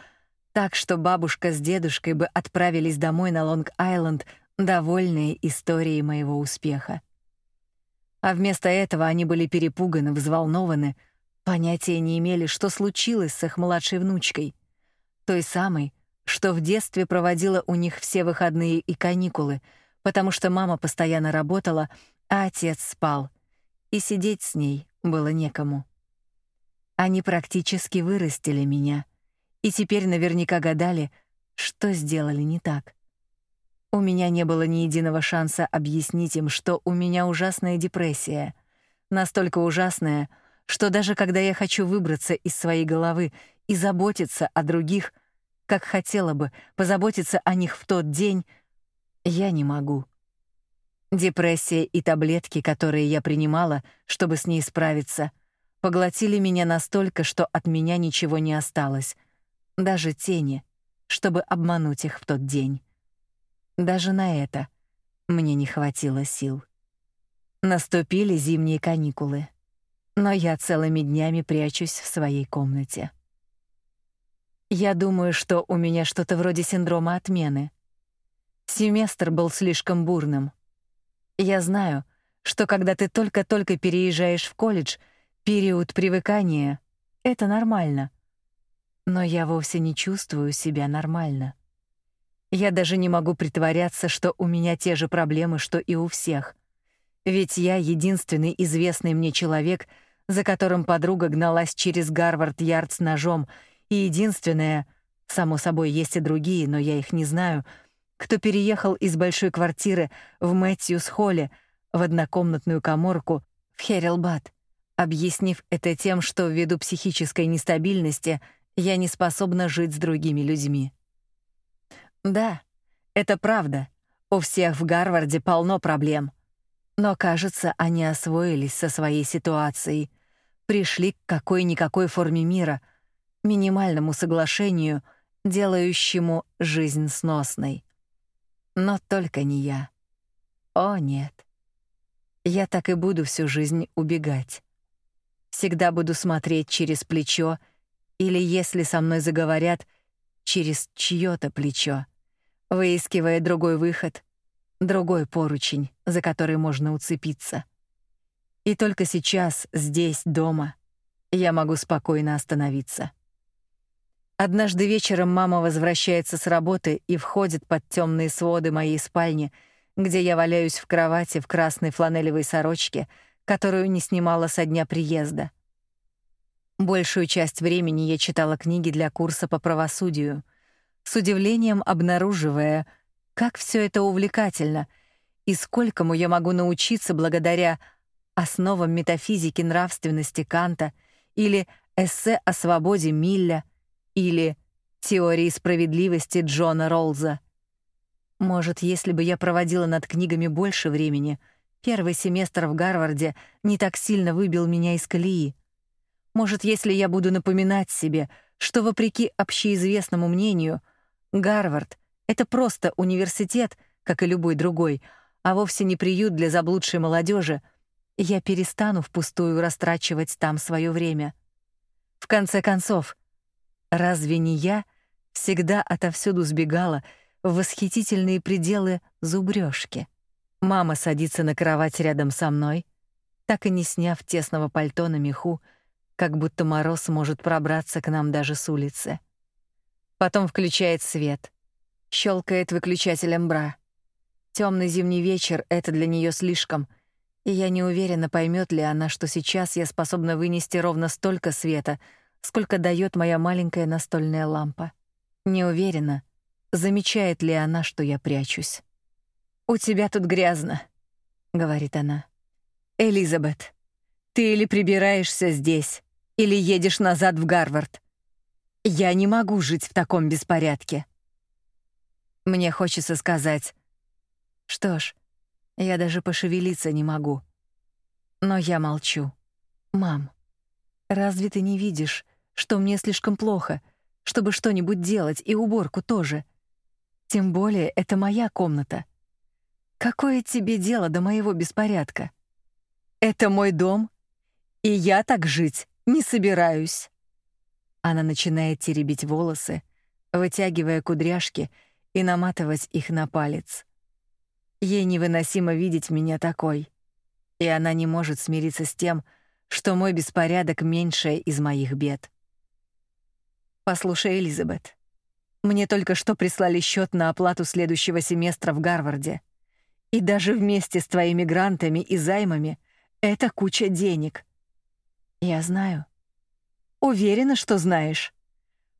так что бабушка с дедушкой бы отправились домой на Лонг-Айленд, довольные историей моего успеха. А вместо этого они были перепуганы, взволнованы, понятия не имели, что случилось с их младшей внучкой, той самой, что в детстве проводила у них все выходные и каникулы, потому что мама постоянно работала, а отец спал, и сидеть с ней было некому. Они практически вырастили меня — и теперь наверняка гадали, что сделали не так. У меня не было ни единого шанса объяснить им, что у меня ужасная депрессия. Настолько ужасная, что даже когда я хочу выбраться из своей головы и заботиться о других, как хотела бы позаботиться о них в тот день, я не могу. Депрессия и таблетки, которые я принимала, чтобы с ней справиться, поглотили меня настолько, что от меня ничего не осталось, даже тени, чтобы обмануть их в тот день. Даже на это мне не хватило сил. Наступили зимние каникулы, но я целыми днями прячусь в своей комнате. Я думаю, что у меня что-то вроде синдрома отмены. Семестр был слишком бурным. Я знаю, что когда ты только-только переезжаешь в колледж, период привыкания — это нормально. Но я вовсе не чувствую себя нормально. Я даже не могу притворяться, что у меня те же проблемы, что и у всех. Ведь я единственный известный мне человек, за которым подруга гналась через Гарвард-Ярд с ножом — и единственное, само собой, есть и другие, но я их не знаю, кто переехал из большой квартиры в Мэтьюс-холле в однокомнатную каморку в Херилбад, объяснив это тем, что ввиду психической нестабильности я не способна жить с другими людьми. Да, это правда. У всех в Гарварде полно проблем. Но, кажется, они освоились со своей ситуацией, пришли к какой-никакой форме мира — минимальному соглашению, делающему жизнь сносной. Но только не я. О, нет. Я так и буду всю жизнь убегать. Всегда буду смотреть через плечо или, если со мной заговорят, через чьё-то плечо, выискивая другой выход, другой поручень, за который можно уцепиться. И только сейчас, здесь, дома, я могу спокойно остановиться. Однажды вечером мама возвращается с работы и входит под темные своды моей спальни, где я валяюсь в кровати в красной фланелевой сорочке, которую не снимала со дня приезда. Большую часть времени я читала книги для курса по правосудию, с удивлением обнаруживая, как все это увлекательно и сколькому я могу научиться благодаря основам метафизики нравственности Канта или эссе о свободе Милля — или «Теории справедливости» Джона Роллза. Может, если бы я проводила над книгами больше времени, первый семестр в Гарварде не так сильно выбил меня из колеи. Может, если я буду напоминать себе, что, вопреки общеизвестному мнению, Гарвард — это просто университет, как и любой другой, а вовсе не приют для заблудшей молодежи, я перестану впустую растрачивать там свое время. В конце концов, Разве не я всегда отовсюду сбегала в восхитительные пределы зубрёжки? Мама садится на кровать рядом со мной, так и не сняв тесного пальто на меху, как будто мороз может пробраться к нам даже с улицы. Потом включает свет, щелкает выключателем бра. Темный зимний вечер — это для нее слишком, и я не уверена, поймет ли она, что сейчас я способна вынести ровно столько света — сколько дает моя маленькая настольная лампа. Не уверена, замечает ли она, что я прячусь. «У тебя тут грязно», — говорит она. «Элизабет, ты или прибираешься здесь, или едешь назад в Гарвард. Я не могу жить в таком беспорядке». Мне хочется сказать, что ж, я даже пошевелиться не могу. Но я молчу. «Мам, разве ты не видишь, что мне слишком плохо, чтобы что-нибудь делать, и уборку тоже. Тем более это моя комната. Какое тебе дело до моего беспорядка? Это мой дом, и я так жить не собираюсь. Она начинает теребить волосы, вытягивая кудряшки и наматывать их на палец. Ей невыносимо видеть меня такой, и она не может смириться с тем, что мой беспорядок меньшее из моих бед. Послушай, Элизабет, мне только что прислали счет на оплату следующего семестра в Гарварде. И даже вместе с твоими грантами и займами это куча денег. Я знаю. Уверена, что знаешь.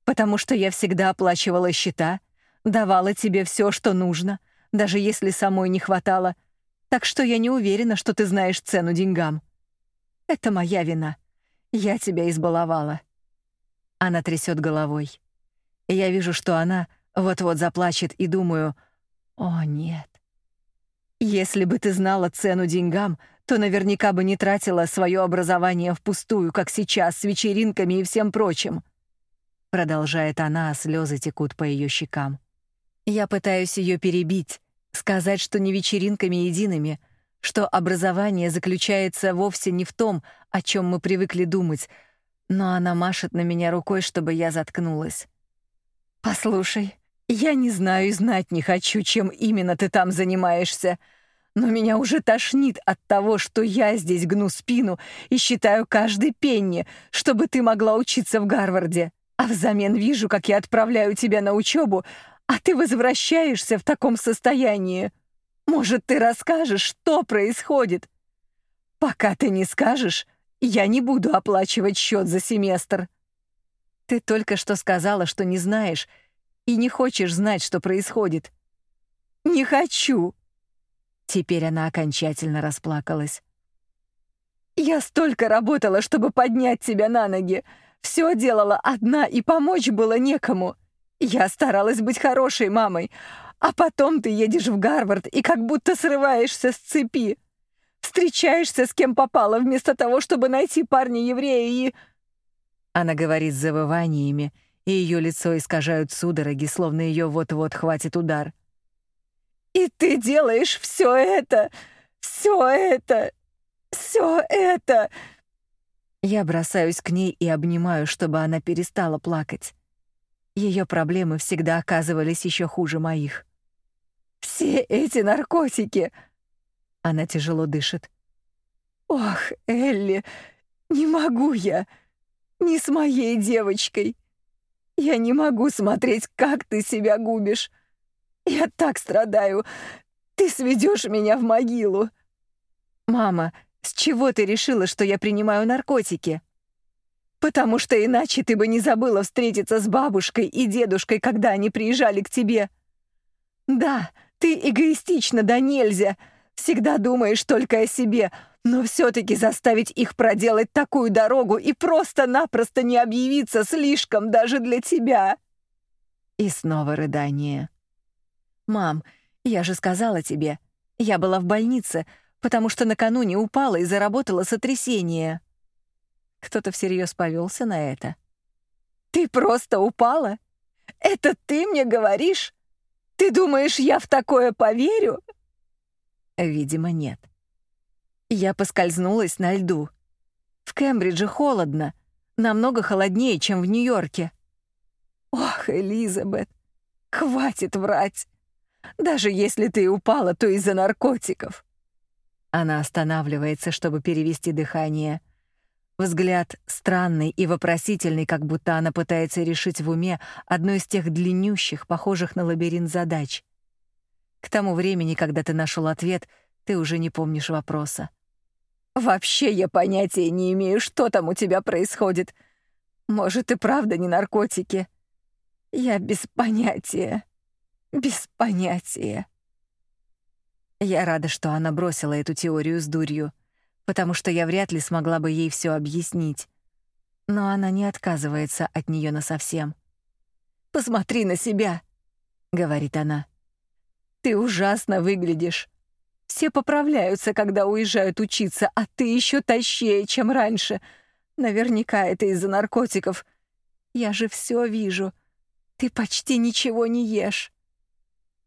Потому что я всегда оплачивала счета, давала тебе все, что нужно, даже если самой не хватало. Так что я не уверена, что ты знаешь цену деньгам. Это моя вина. Я тебя избаловала. Она трясет головой. Я вижу, что она вот-вот заплачет, и думаю, о нет. Если бы ты знала цену деньгам, то наверняка бы не тратила свое образование впустую, как сейчас, с вечеринками и всем прочим. Продолжает она, а слезы текут по ее щекам. Я пытаюсь ее перебить, сказать, что не вечеринками едиными, что образование заключается вовсе не в том, о чем мы привыкли думать, но она машет на меня рукой, чтобы я заткнулась. «Послушай, я не знаю и знать не хочу, чем именно ты там занимаешься, но меня уже тошнит от того, что я здесь гну спину и считаю каждый пенни, чтобы ты могла учиться в Гарварде, а взамен вижу, как я отправляю тебя на учебу, а ты возвращаешься в таком состоянии. Может, ты расскажешь, что происходит? Пока ты не скажешь, я не буду оплачивать счет за семестр. Ты только что сказала, что не знаешь и не хочешь знать, что происходит. Не хочу. Теперь она окончательно расплакалась. Я столько работала, чтобы поднять тебя на ноги. Все делала одна, и помочь было некому. Я старалась быть хорошей мамой, а потом ты едешь в Гарвард и как будто срываешься с цепи. Встречаешься с кем попало, вместо того, чтобы найти парня-еврея и... Она говорит с завываниями, и ее лицо искажают судороги, словно ее вот-вот хватит удар. «И ты делаешь все это! Все это! Все это!» Я бросаюсь к ней и обнимаю, чтобы она перестала плакать. Ее проблемы всегда оказывались еще хуже моих. «Все эти наркотики!» Она тяжело дышит. «Ох, Элли, не могу я! Не с моей девочкой! Я не могу смотреть, как ты себя губишь! Я так страдаю! Ты сведешь меня в могилу!» «Мама, с чего ты решила, что я принимаю наркотики?» потому что иначе ты бы не забыла встретиться с бабушкой и дедушкой, когда они приезжали к тебе. Да, ты эгоистична да нельзя, всегда думаешь только о себе, но все-таки заставить их проделать такую дорогу и просто-напросто не объявиться слишком даже для тебя. И снова рыдание. «Мам, я же сказала тебе, я была в больнице, потому что накануне упала и заработала сотрясение». Кто-то всерьез повелся на это. «Ты просто упала? Это ты мне говоришь? Ты думаешь, я в такое поверю?» Видимо, нет. Я поскользнулась на льду. В Кембридже холодно, намного холоднее, чем в Нью-Йорке. Ох, Элизабет, хватит врать. Даже если ты упала, то из-за наркотиков. Она останавливается, чтобы перевести дыхание — Взгляд странный и вопросительный, как будто она пытается решить в уме одну из тех длиннющих, похожих на лабиринт задач. К тому времени, когда ты нашел ответ, ты уже не помнишь вопроса. «Вообще я понятия не имею, что там у тебя происходит. Может, и правда не наркотики. Я без понятия. Без понятия». Я рада, что она бросила эту теорию с дурью потому что я вряд ли смогла бы ей все объяснить. Но она не отказывается от нее насовсем. «Посмотри на себя», — говорит она. «Ты ужасно выглядишь. Все поправляются, когда уезжают учиться, а ты еще тащее, чем раньше. Наверняка это из-за наркотиков. Я же все вижу. Ты почти ничего не ешь».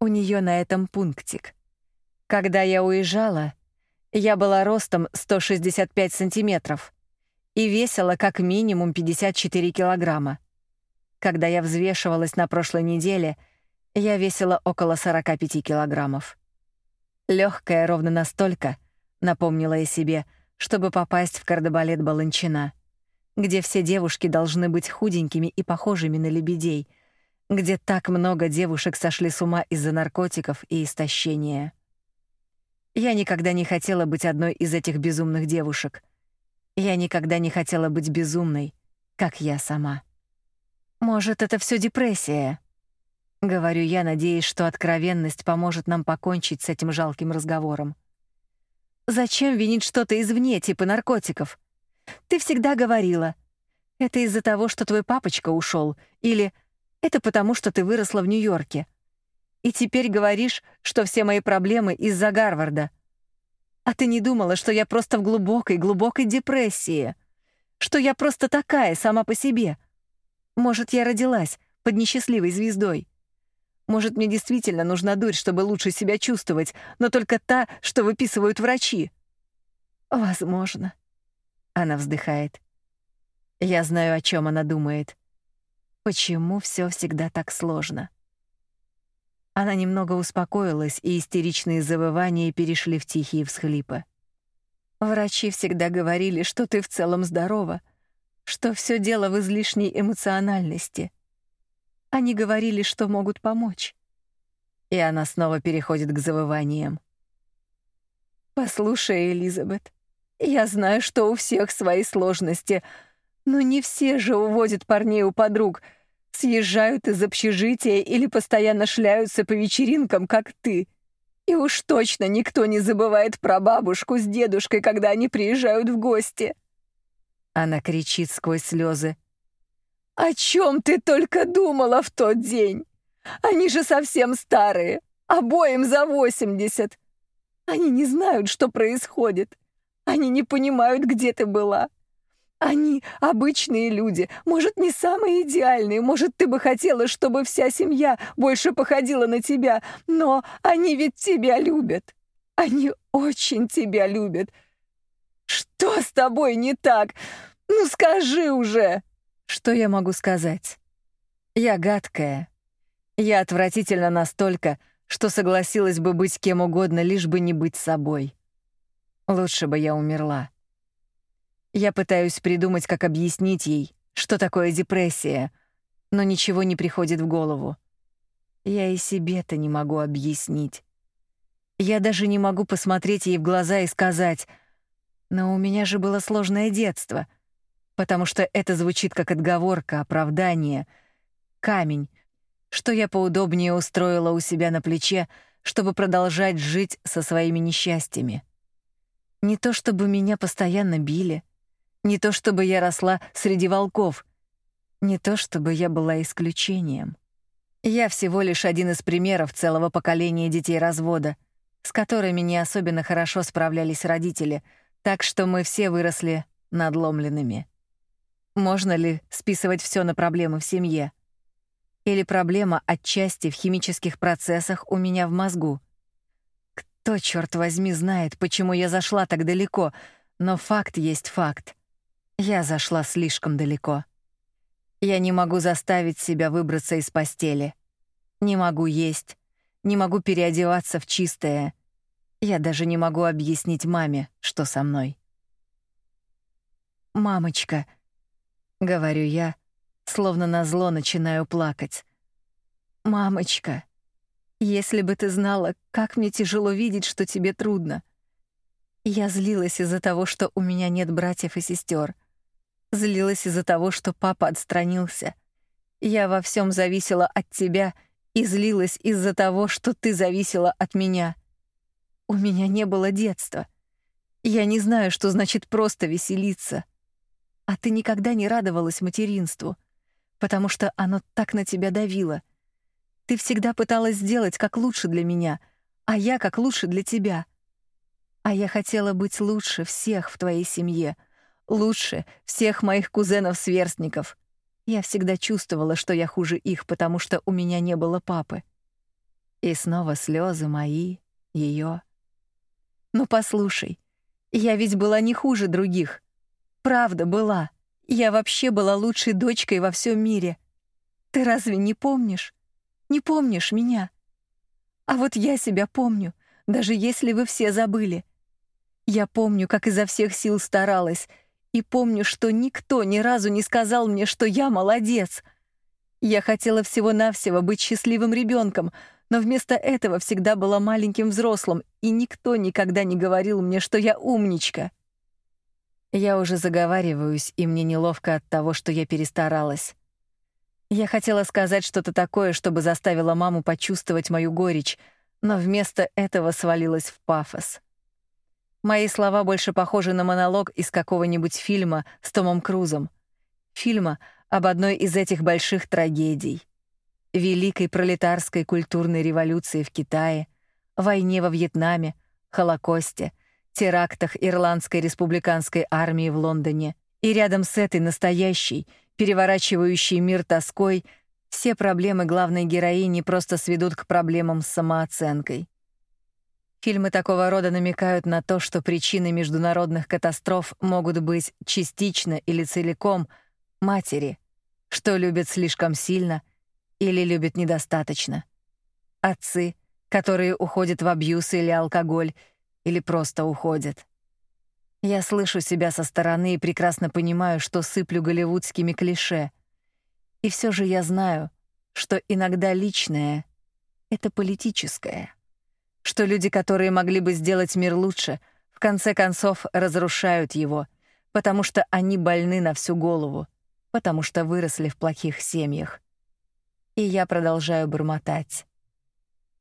У нее на этом пунктик. Когда я уезжала, я была ростом 165 сантиметров и весила как минимум 54 килограмма. Когда я взвешивалась на прошлой неделе, я весила около 45 килограммов. Легкая ровно настолько, напомнила я себе, чтобы попасть в кардебалет Баланчина, где все девушки должны быть худенькими и похожими на лебедей, где так много девушек сошли с ума из-за наркотиков и истощения. Я никогда не хотела быть одной из этих безумных девушек. Я никогда не хотела быть безумной, как я сама. Может, это все депрессия? Говорю я, надеясь, что откровенность поможет нам покончить с этим жалким разговором. Зачем винить что-то извне, типа наркотиков? Ты всегда говорила, это из-за того, что твой папочка ушел, или это потому, что ты выросла в Нью-Йорке. И теперь говоришь, что все мои проблемы из-за Гарварда. А ты не думала, что я просто в глубокой-глубокой депрессии? Что я просто такая сама по себе? Может, я родилась под несчастливой звездой? Может, мне действительно нужна дурь, чтобы лучше себя чувствовать, но только та, что выписывают врачи? Возможно. Она вздыхает. Я знаю, о чем она думает. Почему все всегда так сложно? Она немного успокоилась, и истеричные завывания перешли в тихие всхлипы. Врачи всегда говорили, что ты в целом здорова, что все дело в излишней эмоциональности. Они говорили, что могут помочь. И она снова переходит к завываниям. Послушай, Элизабет, я знаю, что у всех свои сложности, но не все же уводят парней у подруг — съезжают из общежития или постоянно шляются по вечеринкам, как ты. И уж точно никто не забывает про бабушку с дедушкой, когда они приезжают в гости. Она кричит сквозь слезы. «О чем ты только думала в тот день? Они же совсем старые, обоим за восемьдесят. Они не знают, что происходит. Они не понимают, где ты была. Они обычные люди, может, не самые идеальные, может, ты бы хотела, чтобы вся семья больше походила на тебя, но они ведь тебя любят. Они очень тебя любят. Что с тобой не так? Ну скажи уже. Что я могу сказать? Я гадкая. Я отвратительно настолько, что согласилась бы быть кем угодно, лишь бы не быть собой. Лучше бы я умерла. Я пытаюсь придумать, как объяснить ей, что такое депрессия, но ничего не приходит в голову. Я и себе-то не могу объяснить. Я даже не могу посмотреть ей в глаза и сказать, «Но у меня же было сложное детство», потому что это звучит как отговорка, оправдание, камень, что я поудобнее устроила у себя на плече, чтобы продолжать жить со своими несчастьями. Не то чтобы меня постоянно били — не то чтобы я росла среди волков, не то чтобы я была исключением. Я всего лишь один из примеров целого поколения детей развода, с которыми не особенно хорошо справлялись родители, так что мы все выросли надломленными. Можно ли списывать все на проблемы в семье? Или проблема отчасти в химических процессах у меня в мозгу? Кто, черт возьми, знает, почему я зашла так далеко, но факт есть факт. Я зашла слишком далеко. Я не могу заставить себя выбраться из постели. Не могу есть, не могу переодеваться в чистое. Я даже не могу объяснить маме, что со мной. «Мамочка», — говорю я, словно назло начинаю плакать. «Мамочка, если бы ты знала, как мне тяжело видеть, что тебе трудно. Я злилась из-за того, что у меня нет братьев и сестер. Злилась из-за того, что папа отстранился. Я во всем зависела от тебя и злилась из-за того, что ты зависела от меня. У меня не было детства. Я не знаю, что значит просто веселиться. А ты никогда не радовалась материнству, потому что оно так на тебя давило. Ты всегда пыталась сделать как лучше для меня, а я как лучше для тебя. А я хотела быть лучше всех в твоей семье — лучше всех моих кузенов-сверстников. Я всегда чувствовала, что я хуже их, потому что у меня не было папы. И снова слезы мои, ее. Ну послушай, я ведь была не хуже других. Правда была. Я вообще была лучшей дочкой во всем мире. Ты разве не помнишь? Не помнишь меня? А вот я себя помню, даже если вы все забыли. Я помню, как изо всех сил старалась — и помню, что никто ни разу не сказал мне, что я молодец. Я хотела всего-навсего быть счастливым ребенком, но вместо этого всегда была маленьким взрослым, и никто никогда не говорил мне, что я умничка. Я уже заговариваюсь, и мне неловко от того, что я перестаралась. Я хотела сказать что-то такое, чтобы заставило маму почувствовать мою горечь, но вместо этого свалилась в пафос. Мои слова больше похожи на монолог из какого-нибудь фильма с Томом Крузом. Фильма об одной из этих больших трагедий. Великой пролетарской культурной революции в Китае, войне во Вьетнаме, Холокосте, терактах Ирландской республиканской армии в Лондоне и рядом с этой настоящей, переворачивающей мир тоской, все проблемы главной героини просто сведут к проблемам с самооценкой. Фильмы такого рода намекают на то, что причины международных катастроф могут быть частично или целиком матери, что любят слишком сильно или любят недостаточно. Отцы, которые уходят в абьюз или алкоголь, или просто уходят. Я слышу себя со стороны и прекрасно понимаю, что сыплю голливудскими клише. И все же я знаю, что иногда личное — это политическое что люди, которые могли бы сделать мир лучше, в конце концов разрушают его, потому что они больны на всю голову, потому что выросли в плохих семьях. И я продолжаю бормотать.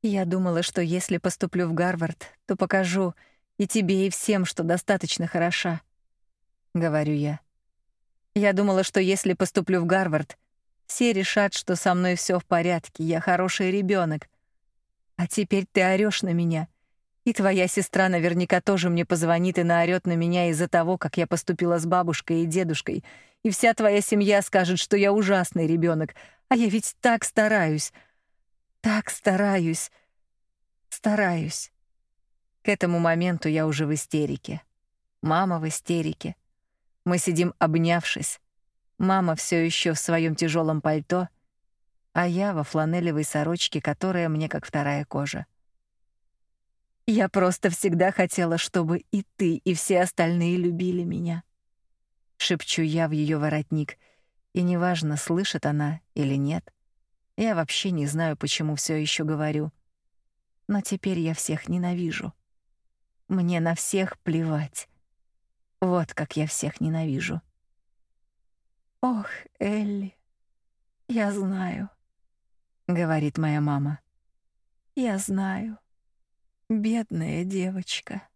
Я думала, что если поступлю в Гарвард, то покажу и тебе, и всем, что достаточно хороша, говорю я. Я думала, что если поступлю в Гарвард, все решат, что со мной все в порядке, я хороший ребенок, а теперь ты орёшь на меня. И твоя сестра наверняка тоже мне позвонит и наорёт на меня из-за того, как я поступила с бабушкой и дедушкой. И вся твоя семья скажет, что я ужасный ребёнок. А я ведь так стараюсь. Так стараюсь. Стараюсь. К этому моменту я уже в истерике. Мама в истерике. Мы сидим обнявшись. Мама всё ещё в своём тяжёлом пальто — а я во фланелевой сорочке, которая мне как вторая кожа. Я просто всегда хотела, чтобы и ты, и все остальные любили меня. Шепчу я в ее воротник, и неважно, слышит она или нет. Я вообще не знаю, почему все еще говорю. Но теперь я всех ненавижу. Мне на всех плевать. Вот как я всех ненавижу. Ох, Элли, я знаю. — говорит моя мама. «Я знаю. Бедная девочка».